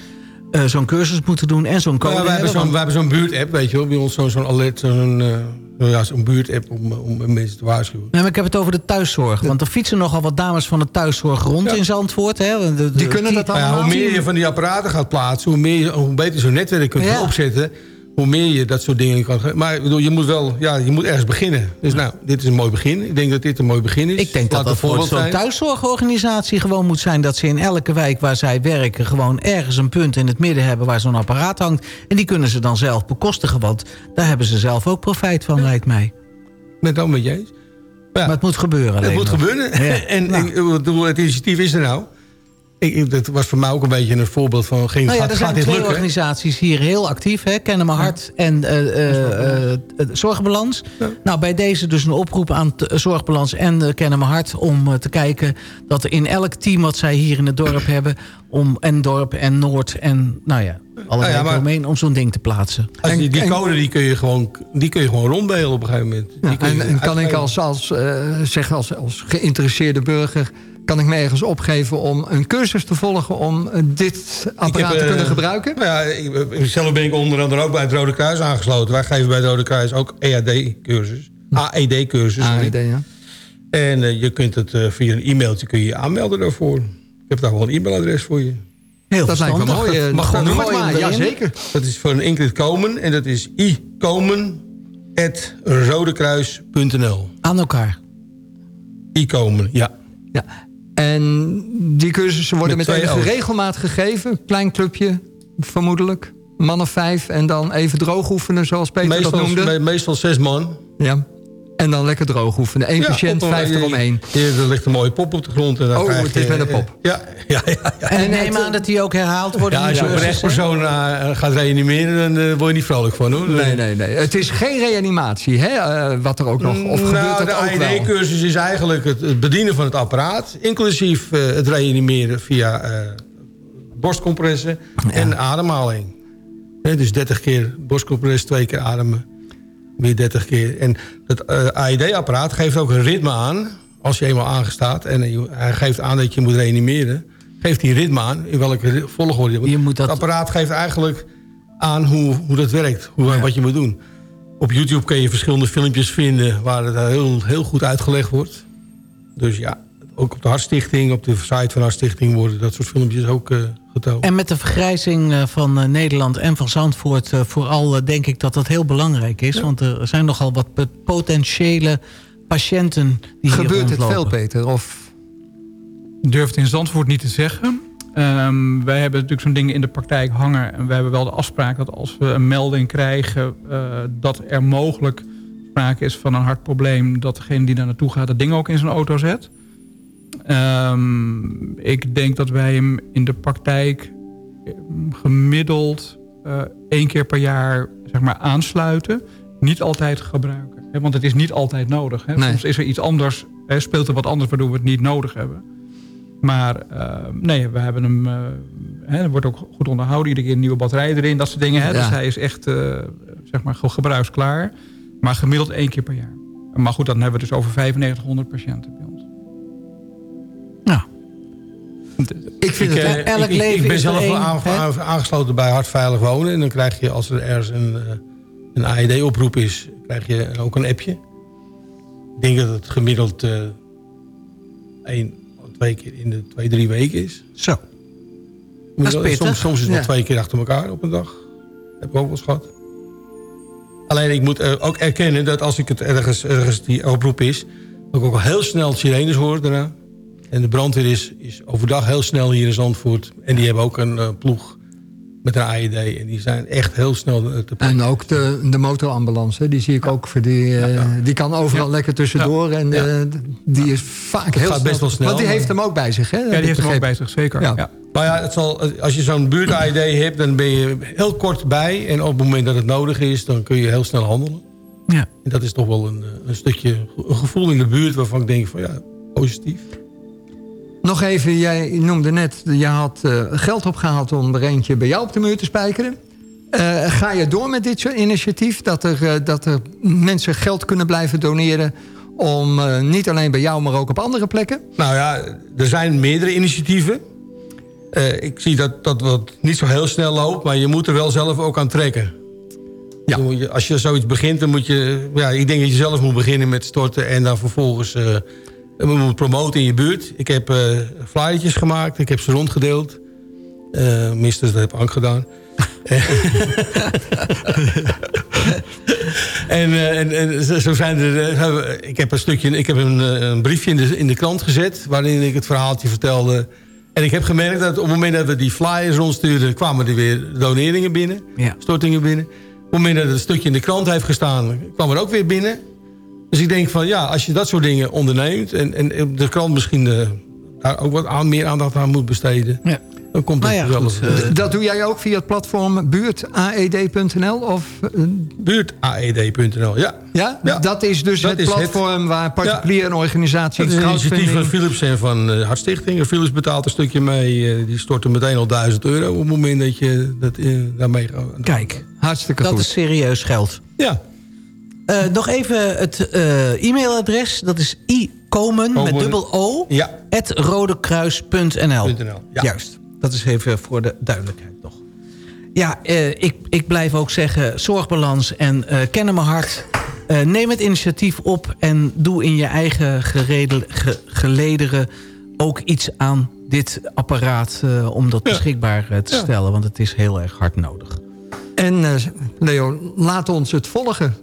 eh, zo'n cursus moeten doen en zo'n code Nou, wij, hebben zo'n, wij hebben zo'n buurt-app, weet je wel. Bij ons zo'n zo'n alert, zo'n eh, ja, zo'n buurt-app om, om mensen te waarschuwen. Nee, maar ik heb het over de thuiszorg. Want er fietsen nogal wat dames van de thuiszorg rond Ja. in Zandvoort. Hè? De- de- Die kunnen dat Nou ja, allemaal? hoe meer je van die apparaten gaat plaatsen... hoe, meer, hoe beter zo'n netwerk kunt Ja. opzetten... hoe meer je dat soort dingen kan... Maar bedoel, je moet wel, ja, je moet ergens beginnen. Dus nou, dit is een mooi begin. Ik denk dat dit een mooi begin is. Ik denk dat Laat dat een voor zo'n thuiszorgorganisatie gewoon moet zijn... dat ze in elke wijk waar zij werken... gewoon ergens een punt in het midden hebben waar zo'n apparaat hangt. En die kunnen ze dan zelf bekostigen. Want daar hebben ze zelf ook profijt van, lijkt mij. Het wel met je eens. Ja. Maar het moet gebeuren Het moet nog. gebeuren. Ja. en Nou. bedoel, het initiatief is er nou. Ik, dat was voor mij ook een beetje een voorbeeld van... Ging, Nou ja, gaat, er gaat zijn dit twee lukken? organisaties hier heel actief. Hè? Kennen mijn hart en eh, eh, eh, Zorgbalans. Nou, bij deze dus een oproep aan Zorgbalans en Kennen mijn hart... om te kijken dat er in elk team wat zij hier in het dorp hebben... om en dorp en Noord en nou ja, alle Nou ja, omheen... om zo'n ding te plaatsen. Als die, die code die kun je gewoon, die kun je gewoon rondbelen op een gegeven moment. Die Ja, kun je en, en kan ik als, als, eh, zeg als, als geïnteresseerde burger... kan ik me ergens opgeven om een cursus te volgen... om eh, dit apparaat heb, te kunnen eh, gebruiken? Nou ja, ik, zelf ben ik onder andere ook bij het Rode Kruis aangesloten. Wij geven bij het Rode Kruis ook EAD-cursus. AED-cursus. AED, ja. En eh, je kunt het via een e-mailtje kun je je aanmelden daarvoor. Ik heb daar wel een e-mailadres voor je. Heel Dat lijkt me mooi. Mag Noem gewoon het gooien maar, ja zeker. Dat is voor een Ingrid Komen. En dat is icomen.rodekruis.nl Aan elkaar. icomen, ja. Ja. En die cursussen worden Met enige regelmaat gegeven. Klein clubje, vermoedelijk. Man of vijf. En dan even droog oefenen, zoals Peter Meestal, dat noemde. me- meestal zes man. Ja. En dan lekker droog oefenen. Eén Ja, patiënt, vijf eromheen. Hier, er ligt een mooie pop op de grond. En dan Oh, krijg het is je- met een pop. Ja, ja, ja. ja. En neem aan dat die ook herhaald worden. Ja, als je een rechtspersoon eh, gaat reanimeren, dan eh, word je niet vrolijk van hoor. Nee, nee, nee. Het is geen reanimatie, hè? eh, wat er ook nog... Of gebeurt nou, dat de ook wel? AED-cursus is eigenlijk het, het bedienen van het apparaat... inclusief eh, het reanimeren via eh borstcompressen en ademhaling. Hè, dus 30 keer borstcompress, twee keer ademen, weer 30 keer. En het eh, AED-apparaat geeft ook een ritme aan... als je eenmaal aangestaat en hij geeft aan dat je moet reanimeren... geeft hij ritme aan in welke volgorde je moet. Dat- Het apparaat geeft eigenlijk aan hoe, hoe dat werkt, hoe, wat je moet doen. Op YouTube kun je verschillende filmpjes vinden waar het heel, heel goed uitgelegd wordt. Dus ja, ook op de Hartstichting, op de site van Hartstichting worden dat soort filmpjes ook eh, En met de vergrijzing eh, van eh, Nederland en van Zandvoort... eh, vooral denk ik dat dat heel belangrijk is. Want er zijn nogal wat potentiële patiënten die hier Gebeurt het veel, Peter? Of... durf het in Zandvoort niet te zeggen. Ehm, wij hebben natuurlijk zo'n dingen in de praktijk hangen. En we hebben wel de afspraak dat als we een melding krijgen... eh, dat er mogelijk sprake is van een hartprobleem... dat degene die daar naartoe gaat dat ding ook in zijn auto zet. Ehm, ik denk dat wij hem in de praktijk eh, gemiddeld eh, één keer per jaar zeg maar, aansluiten. Niet altijd gebruiken. Hè, want het is niet altijd nodig. Hè. Nee. Soms is er iets anders, hè, speelt er wat anders... waardoor we het niet nodig hebben. Maar eh, nee, we hebben hem... eh, hè, er wordt ook goed onderhouden. Iedere keer een nieuwe batterij erin, dat soort dingen. Hè. Ja. Dus hij is echt eh, zeg maar, ge- gebruiksklaar. Maar gemiddeld één keer per jaar. Maar goed, dan hebben we dus over 9500 patiënten. Nou, Ik vind Ik, het... eh, elk ik- leven ik ben is zelf aan- aangesloten bij Hartveilig Wonen. En dan krijg je, als er ergens een, eh, een AED-oproep is... krijg je ook een appje. Ik denk dat het gemiddeld eh één of twee keer in de twee, drie weken is. zo. Dat is. Soms, soms is het wel Ja. twee keer achter elkaar op een dag. Heb ik ook wel eens gehad. Alleen ik moet ook erkennen dat als ik het ergens, ergens die oproep is... dat ik ook al heel snel sirenes hoor daarna. En de brandweer is, is overdag heel snel hier in Zandvoort. En die hebben ook een eh, ploeg met een AED. En die zijn echt heel snel eh, te pakken. En ook de, de motorambulance, die zie ik ook. Voor die, eh, die kan overal lekker tussendoor. En eh, die is vaak heel gaat best wel snel, Want die heeft hem ook bij zich, hè? Ja, die heeft hem ook bij zich, zeker. Ja. Ja. Maar ja, het zal, als je zo'n buurt-AED hebt... dan ben je heel kort bij. En op het moment dat het nodig is... dan kun je heel snel handelen. Ja. En dat is toch wel een, een stukje een gevoel in de buurt... waarvan ik denk van ja, positief. Nog even, jij noemde net, je had eh, geld opgehaald om er eentje bij jou op de muur te spijkeren. Eh, ga je door met dit soort initiatief? Dat er, eh, dat er mensen geld kunnen blijven doneren... om niet alleen bij jou, maar ook op andere plekken? Nou ja, er zijn meerdere initiatieven. Ik zie dat dat wat niet zo heel snel loopt... maar je moet er wel zelf ook aan trekken. Ja. Je, als je zoiets begint, dan moet je... Ja, ik denk dat je zelf moet beginnen met storten... en dan vervolgens eh, je moet promoten in je buurt. Ik heb eh flyertjes gemaakt, ik heb ze rondgedeeld. Eh Minstens, dat heb ik ook gedaan. en, eh, en, en zo- zijn er... ik heb een stukje, ik heb een, een briefje in de, in de krant gezet... waarin ik het verhaaltje vertelde. En ik heb gemerkt dat op het moment dat we die flyers rondstuurden... kwamen er weer doneringen binnen, Ja. stortingen binnen. Op het moment dat het stukje in de krant heeft gestaan... kwam er ook weer binnen. Dus ik denk van ja, als je dat soort dingen onderneemt... en, en de krant misschien eh, daar ook wat aan, meer aandacht aan moet besteden... Ja. dan komt het Nou ja, wel goed, eh, D- Dat doe jij ook via het platform buurtaed.nl? Of, eh, buurtaed.nl, ja. ja? Ja. Dat is dus Dat het is het. platform waar particulier en organisaties... Het is een initiatief van Philips en van uh, Hartstichting. Philips betaalt een stukje mee. eh, die storten meteen al 1000 euro op het moment dat je dat, eh, daarmee gaat. Kijk, Hartstikke dat goed. is serieus geld. Ja, Eh, nog even het eh, e-mailadres. Dat is ikomen met Komen. dubbel O. ja. at rodekruis.nl. .nl, ja. Juist. Dat is even voor de duidelijkheid nog. Ja, eh, ik, ik blijf ook zeggen... zorgbalans en eh kennen mijn hart. Eh, neem het initiatief op en doe in je eigen geredel, ge- gelederen... ook iets aan dit apparaat eh, om dat Ja. beschikbaar te Ja. stellen. Want het is heel erg hard nodig. En eh, Leo, laat ons het volgen.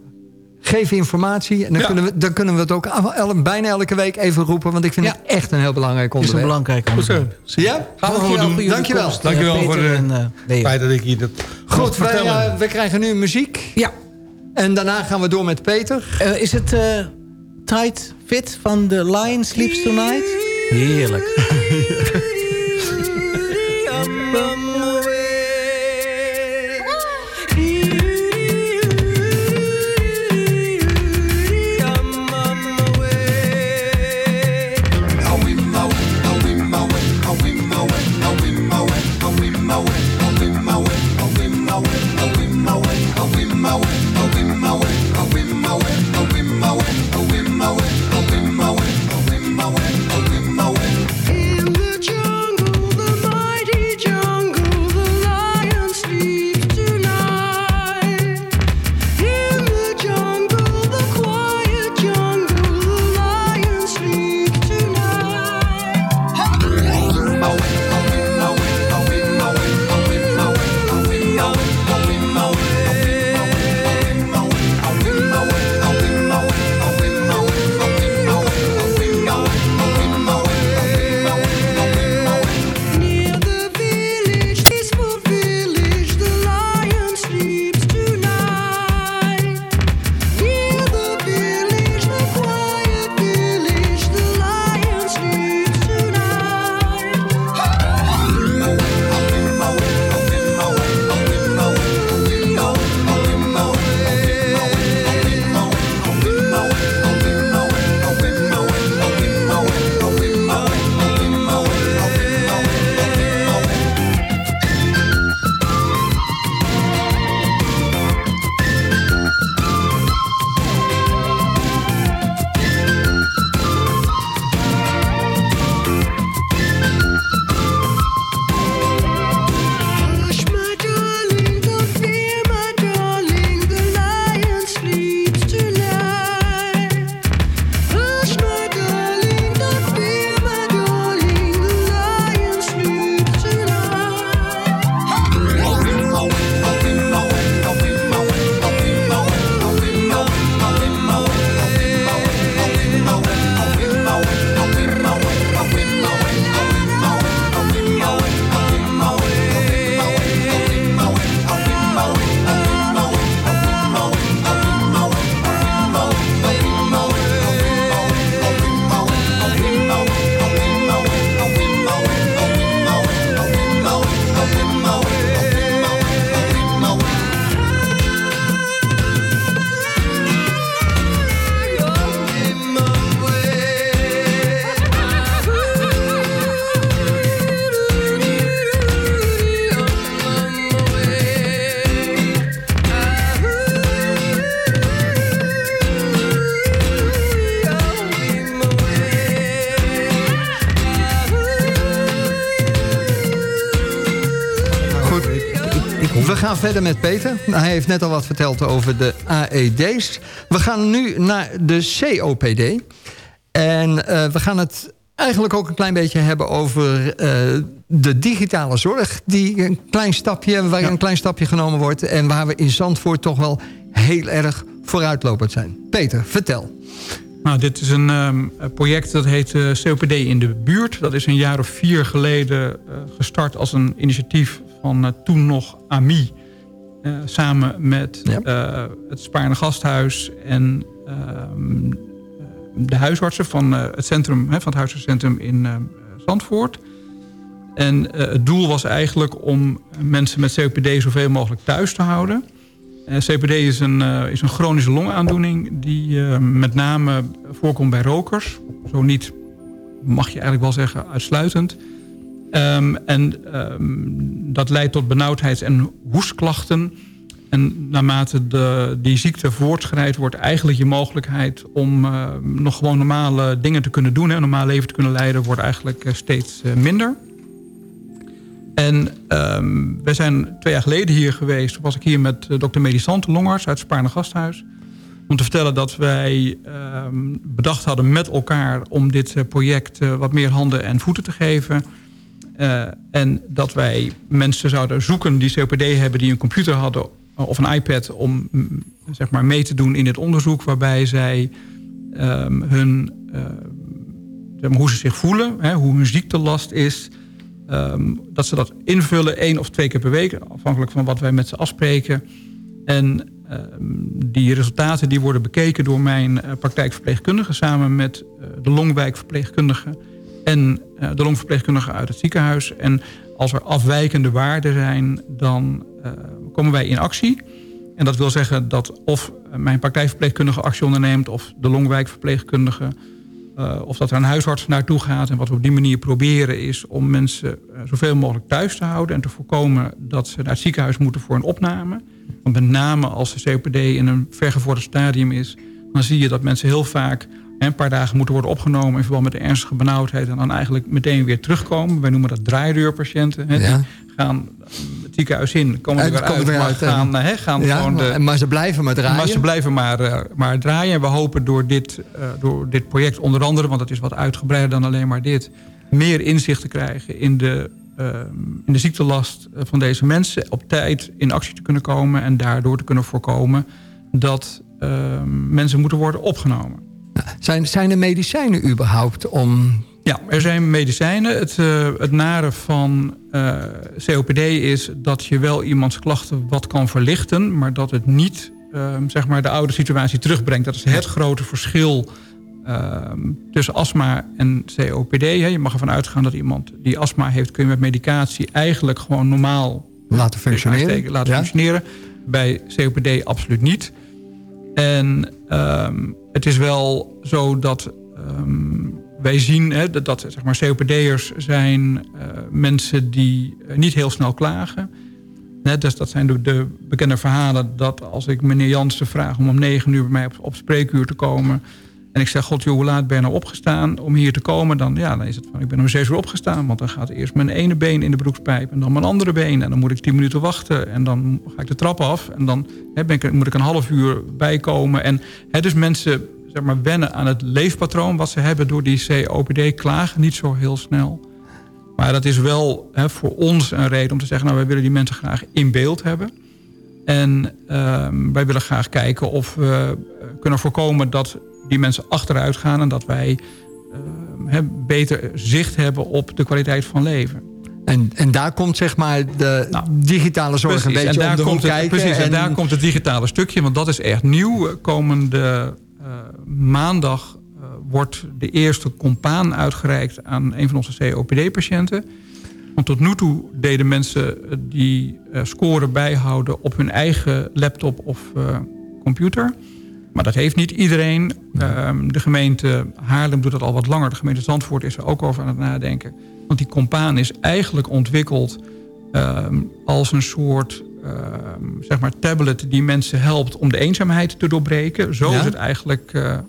Geef informatie. En dan, Ja. kunnen we, dan kunnen we het ook el- bijna elke week even roepen. Want ik vind Ja. het echt een heel belangrijk Het is een onderwerp. belangrijk Goed zo. onderwerp. Ja? Gaan we Dankjewel gewoon doen. Dankjewel. komst, Dankjewel Peter voor, en, eh, Leo. Feit dat ik hier dat Goed, wij, vertellen. eh, we krijgen nu muziek. Ja, En daarna gaan we door met Peter. Is het eh, Tight Fit van The Lion Sleeps Tonight? Heerlijk. gaan verder met Peter. Hij heeft net al wat verteld over de AED's. We gaan nu naar de COPD. En eh, we gaan het eigenlijk ook een klein beetje hebben over eh, de digitale zorg. Die een klein stapje, waarin een klein stapje genomen wordt. En waar we in Zandvoort toch wel heel erg vooruitlopend zijn. Peter, vertel. Nou, dit is een ehm, project dat heet eh, COPD in de buurt. Dat is een jaar of vier geleden gestart als een initiatief van eh, toen nog AMI. eh, samen met eh, het Spaarne Gasthuis en ehm, de huisartsen van, het, centrum, hè, van het huisartsencentrum in Zandvoort. En het doel was eigenlijk om mensen met COPD zoveel mogelijk thuis te houden. Eh, COPD is een, is een chronische longaandoening die met name voorkomt bij rokers. Zo niet, mag je eigenlijk wel zeggen, uitsluitend. Ehm, en ehm, dat leidt tot benauwdheids- en hoestklachten. En naarmate de, die ziekte voortschrijdt... wordt eigenlijk je mogelijkheid om eh, nog gewoon normale dingen te kunnen doen... en normaal leven te kunnen leiden... wordt eigenlijk eh, steeds eh, minder. En ehm wij zijn twee jaar geleden hier geweest. Was ik hier met uh, dokter Medisante Longers uit Spaarne Gasthuis. Om te vertellen dat wij ehm, bedacht hadden met elkaar... om dit eh, project eh, wat meer handen en voeten te geven. Eh, en dat wij mensen zouden zoeken die COPD hebben... die een computer hadden eh, of een iPad... om mm, zeg maar mee te doen in dit onderzoek... waarbij zij ehm, hun, eh, hoe ze zich voelen... Hè, hoe hun ziektelast is... Ehm, dat ze dat invullen één of twee keer per week, afhankelijk van wat wij met ze afspreken. En ehm, die resultaten die worden bekeken door mijn praktijkverpleegkundige... samen met de longwijkverpleegkundige en eh, de longverpleegkundige uit het ziekenhuis. En als er afwijkende waarden zijn, dan eh, komen wij in actie. En dat wil zeggen dat of mijn praktijkverpleegkundige actie onderneemt... of de longwijkverpleegkundige... Of dat er een huisarts naartoe gaat. En wat we op die manier proberen is om mensen zoveel mogelijk thuis te houden... en te voorkomen dat ze naar het ziekenhuis moeten voor een opname. Want met name als de COPD in een vergevorderd stadium is... dan zie je dat mensen heel vaak een paar dagen moeten worden opgenomen... in verband met de ernstige benauwdheid... en dan eigenlijk meteen weer terugkomen. Wij noemen dat draaideurpatiënten. Hè, Ja. Die gaan het ziekenhuis in, komen er weer uit... maar gaan, hè, gaan Ja, gewoon de, maar- ze blijven maar draaien. maar ze blijven maar, eh, maar draaien. En we hopen door dit, eh, door dit project onder andere... want het is wat uitgebreider dan alleen maar dit... meer inzicht te krijgen in de, eh, in de ziektelast eh, van deze mensen... op tijd in actie te kunnen komen... en daardoor te kunnen voorkomen dat eh, mensen moeten worden opgenomen. Zijn, zijn er medicijnen überhaupt om... Ja, er zijn medicijnen. Het, eh, het nare van eh, COPD is dat je wel iemands klachten wat kan verlichten... maar dat het niet eh, zeg maar de oude situatie terugbrengt. Dat is het grote verschil eh, tussen astma en COPD. Hè. Je mag ervan uitgaan dat iemand die astma heeft... kun je met medicatie eigenlijk gewoon normaal Laten functioneren. laten Ja. functioneren. Bij COPD absoluut niet. En ehm, het is wel zo dat ehm, wij zien hè, dat, dat zeg maar, COPD'ers zijn eh, mensen die eh, niet heel snel klagen. Dus dat zijn de, de bekende verhalen dat als ik meneer Jansen vraag om om negen uur bij mij op spreekuur te komen... en ik zeg, god joh, hoe laat ben je nou opgestaan om hier te komen? Dan, ja, dan is het van, ik ben om zes uur opgestaan, want dan gaat eerst mijn ene been in de broekspijp... en dan mijn andere been en dan moet ik tien minuten wachten en dan ga ik de trap af... en dan hè, ben ik, moet ik een half uur bijkomen. En hè, dus mensen zeg maar, wennen aan het leefpatroon wat ze hebben door die COPD klagen niet zo heel snel... Maar dat is wel hè, voor ons een reden om te zeggen... nou, wij willen die mensen graag in beeld hebben. En ehm, wij willen graag kijken of we eh, kunnen voorkomen... dat die mensen achteruit gaan... en dat wij hè, beter zicht hebben op de kwaliteit van leven. En, en daar komt zeg maar de digitale zorg een Nou, beetje en om daar de komt het, kijken. Precies, en, daar komt het digitale stukje, want dat is echt nieuw. Komende eh, maandag eh, wordt de eerste compaan uitgereikt aan een van onze COPD-patiënten. Want tot nu toe deden mensen eh, die eh, scoren bijhouden op hun eigen laptop of eh, computer. Maar dat heeft niet iedereen. Ehm, de gemeente Haarlem doet dat al wat langer. De gemeente Zandvoort is er ook over aan het nadenken. Want die compaan is eigenlijk ontwikkeld ehm, als een soort ehm, zeg maar tablet die mensen helpt om de eenzaamheid te doorbreken. Zo Ja? is het eigenlijk eh, eh,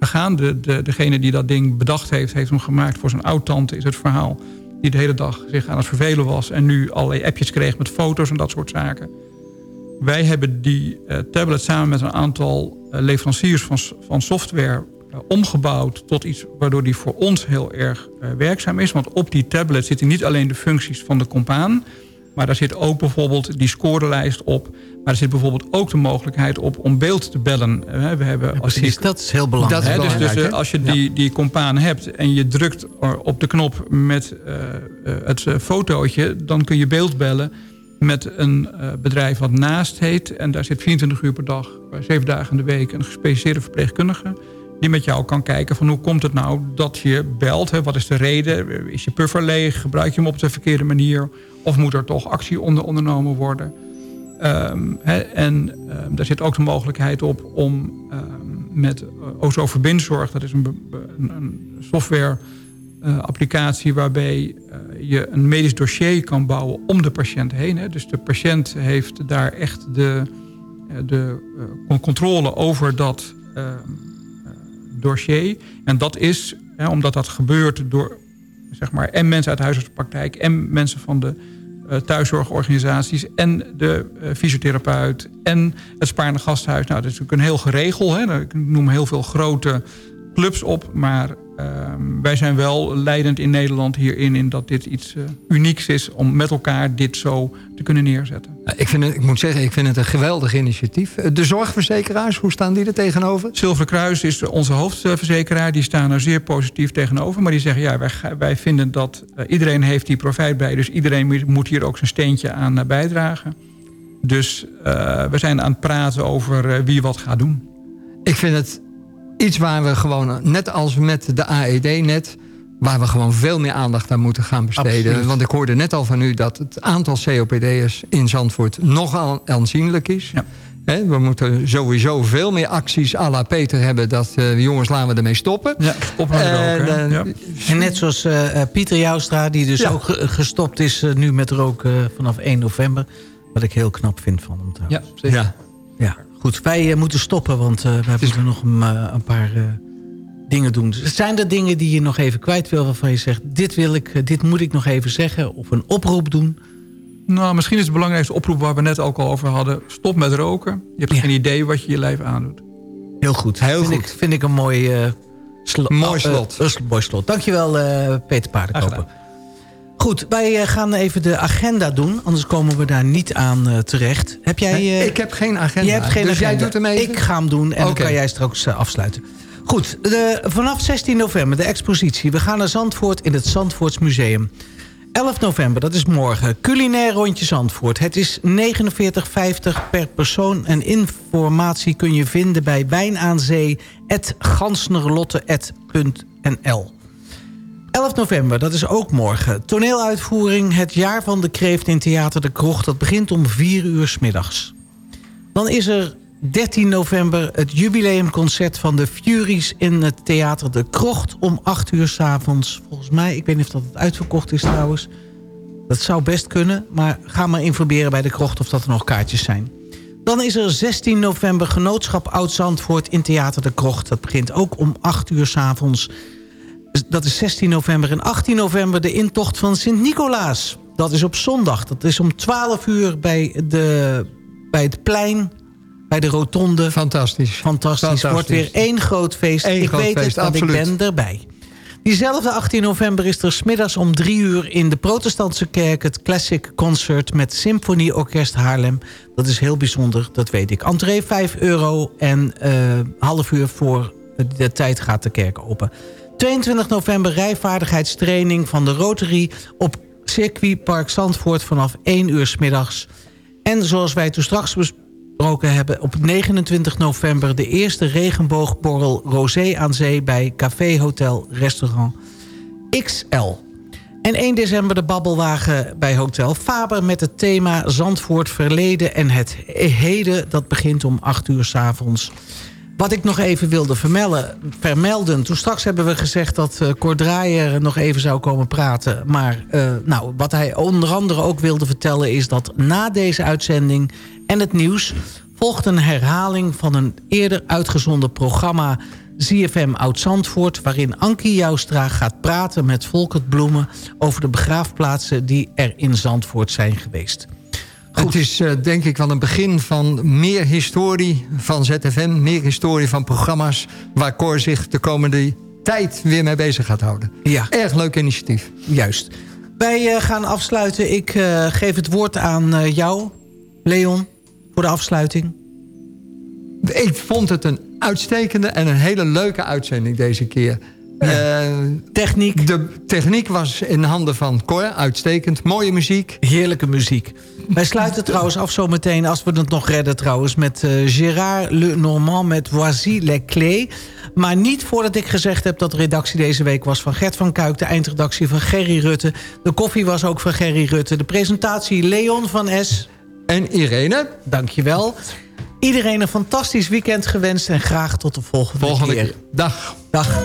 gegaan. De, de, degene die dat ding bedacht heeft, heeft hem gemaakt voor zijn oud-tante, is het verhaal. Die de hele dag zich aan het vervelen was en nu allerlei appjes kreeg met foto's en dat soort zaken. Wij hebben die eh, tablet samen met een aantal eh, leveranciers van, van software... eh, omgebouwd tot iets waardoor die voor ons heel erg werkzaam is. Want op die tablet zitten niet alleen de functies van de compaan... maar daar zit ook bijvoorbeeld die scorelijst op. Maar er zit bijvoorbeeld ook de mogelijkheid op om beeld te bellen. We hebben, als die- Precies, dat is heel belangrijk. Hè, Dat is dus dus als je Ja. die, die compaan hebt en je drukt op de knop met het fotootje... dan kun je beeld bellen met een eh, bedrijf wat naast heet. En daar zit 24 uur per dag, eh, zeven dagen in de week... een gespecialiseerde verpleegkundige die met jou kan kijken van hoe komt het nou dat je belt. Hè? Wat is de reden? Is je puffer leeg? Gebruik je hem op de verkeerde manier? Of moet er toch actie onder ondernomen worden? Ehm, en ehm, daar zit ook de mogelijkheid op om ehm, met uh, OZO Verbindzorg... dat is een, een software eh, applicatie waarbij eh, je een medisch dossier kan bouwen om de patiënt heen. Hè. Dus de patiënt heeft daar echt de, eh, de con- controle over dat dossier. En dat is, hè, omdat dat gebeurt door zeg maar, en mensen uit de huisartsenpraktijk... en mensen van de thuiszorgorganisaties en de fysiotherapeut en het Spaarne Gasthuis. Nou, dat is natuurlijk een heel geregel. Hè. Ik noem heel veel grote clubs op, maar ehm, wij zijn wel leidend in Nederland hierin... in dat dit iets eh, unieks is om met elkaar dit zo te kunnen neerzetten. Ik, vind het, ik moet zeggen, ik vind het een geweldig initiatief. Eh, De zorgverzekeraars, hoe staan die er tegenover? Zilveren Kruis is onze hoofdverzekeraar. Die staan er zeer positief tegenover. Maar die zeggen, ja, wij, wij vinden dat eh, iedereen heeft die profijt bij. Dus iedereen moet- hier ook zijn steentje aan bijdragen. Dus we zijn aan het praten over wie wat gaat doen. Ik vind het iets waar we gewoon, net als met de AED net... waar we gewoon veel meer aandacht aan moeten gaan besteden. Absoluut. Want ik hoorde net al van u dat het aantal COPD'ers in Zandvoort nogal aanzienlijk is. Ja. We moeten sowieso veel meer acties à la Peter hebben... dat eh, jongens, laten we ermee stoppen. Ja, op roken. eh, ja. En net zoals eh, eh, Pieter Joustra, die dus Ja. ook ge- gestopt is nu met roken vanaf 1 november. Wat ik heel knap vind van hem trouwens. ja, zeker. Ja. Ja, goed. Wij eh, moeten stoppen, want eh, we hebben nog een, eh, een paar dingen doen. Dus zijn er dingen die je nog even kwijt wil... waarvan je zegt, dit, wil ik, dit moet ik nog even zeggen... of een oproep doen? Nou, misschien is het belangrijkste oproep waar we net ook al over hadden. Stop met roken. Je hebt Ja. geen idee wat je je lijf aandoet. Heel goed. Heel vind goed. Ik, vind ik een mooi, slo- Mooi slot. eh, mooi slot. Dankjewel, Peter Paardenkoper. Goed, wij eh, gaan even de agenda doen. Anders komen we daar niet aan eh, terecht. Heb jij... eh, ik heb geen agenda. Je hebt geen dus agenda. jij doet hem even? Ik ga hem doen en dan kan jij straks afsluiten. Goed, de, vanaf 16 november de expositie. We gaan naar Zandvoort in het Zandvoorts Museum. 11 november, dat is morgen. Culinair rondje Zandvoort. Het is 49,50 per persoon. En informatie kun je vinden bij wijnaanzee.gansnerlotte.nl 11 november, dat is ook morgen. Toneeluitvoering Het Jaar van de Kreeft in Theater de Krocht. Dat begint om 4 uur middags. Dan is er 13 november het jubileumconcert van de Furies... in het Theater de Krocht om 8 uur 's avonds. Volgens mij, ik weet niet of dat uitverkocht is trouwens. Dat zou best kunnen, maar ga maar informeren bij de Krocht... of dat er nog kaartjes zijn. Dan is er 16 november Genootschap Oud-Zandvoort in Theater de Krocht. Dat begint ook om 8 uur 's avonds. Dat is 16 november. En 18 november de intocht van Sint-Nicolaas. Dat is op zondag. Dat is om 12 uur bij, de, bij het plein, bij de rotonde. Fantastisch. Fantastisch. Fantastisch. Wordt weer één groot feest. Eén ik groot weet feest, het, want ik ben erbij. Diezelfde 18 november is er smiddags om drie uur in de protestantse kerk... het Classic Concert met Symfonieorkest Haarlem. Dat is heel bijzonder, dat weet ik. Entree 5 euro en eh half uur voor de tijd gaat de kerk open. 22 november rijvaardigheidstraining van de Rotary... op circuitpark Zandvoort vanaf 1 uur 's middags. En zoals wij toen straks besproken hebben... op 29 november de eerste regenboogborrel Rosé aan Zee... bij Café Hotel Restaurant XL. En 1 december de babbelwagen bij Hotel Faber... met het thema Zandvoort verleden en het heden. Dat begint om 8 uur 's avonds. Wat ik nog even wilde vermelden, vermelden. Toen straks hebben we gezegd dat uh, nog even zou komen praten. Maar uh, nou, wat hij onder andere ook wilde vertellen... is dat na deze uitzending en het nieuws... volgt een herhaling van een eerder uitgezonden programma... ZFM Oud-Zandvoort... waarin Ankie Joustra gaat praten met Volkert Bloemen... over de begraafplaatsen die er in Zandvoort zijn geweest. Het is eh, denk ik wel een begin van meer historie van ZFM. Meer historie van programma's waar Cor zich de komende tijd weer mee bezig gaat houden. Ja. Erg leuk initiatief. Juist. Wij eh, gaan afsluiten. Ik eh, geef het woord aan jou, Leon, voor de afsluiting. Ik vond het een uitstekende en een hele leuke uitzending deze keer. Eh, techniek. De techniek was in handen van Cor, uitstekend. Mooie muziek. Heerlijke muziek. Wij sluiten trouwens af zometeen, als we het nog redden trouwens... met eh Gérard Lenormand met Voici les clés. Maar niet voordat ik gezegd heb dat de redactie deze week was van Gert van Kuik... de eindredactie van Gerry Rutte. De koffie was ook van Gerry Rutte. De presentatie Leon van S. En Irene. Dankjewel. Iedereen een fantastisch weekend gewenst... en graag tot de volgende, Volgende keer. keer. Dag. Dag.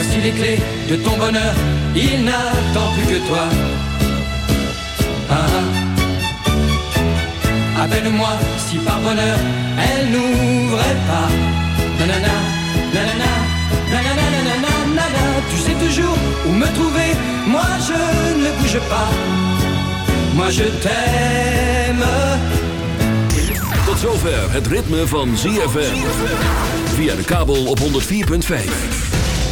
Voici les clés de ton bonheur, il n'attend plus que toi. Ah, ah. Appelle-moi si par bonheur elle n'ouvrait pas. Tu sais toujours où me trouver, moi je ne bouge pas. Moi je t'aime. Tot zover het ritme van ZFM. Via de kabel op 104.5.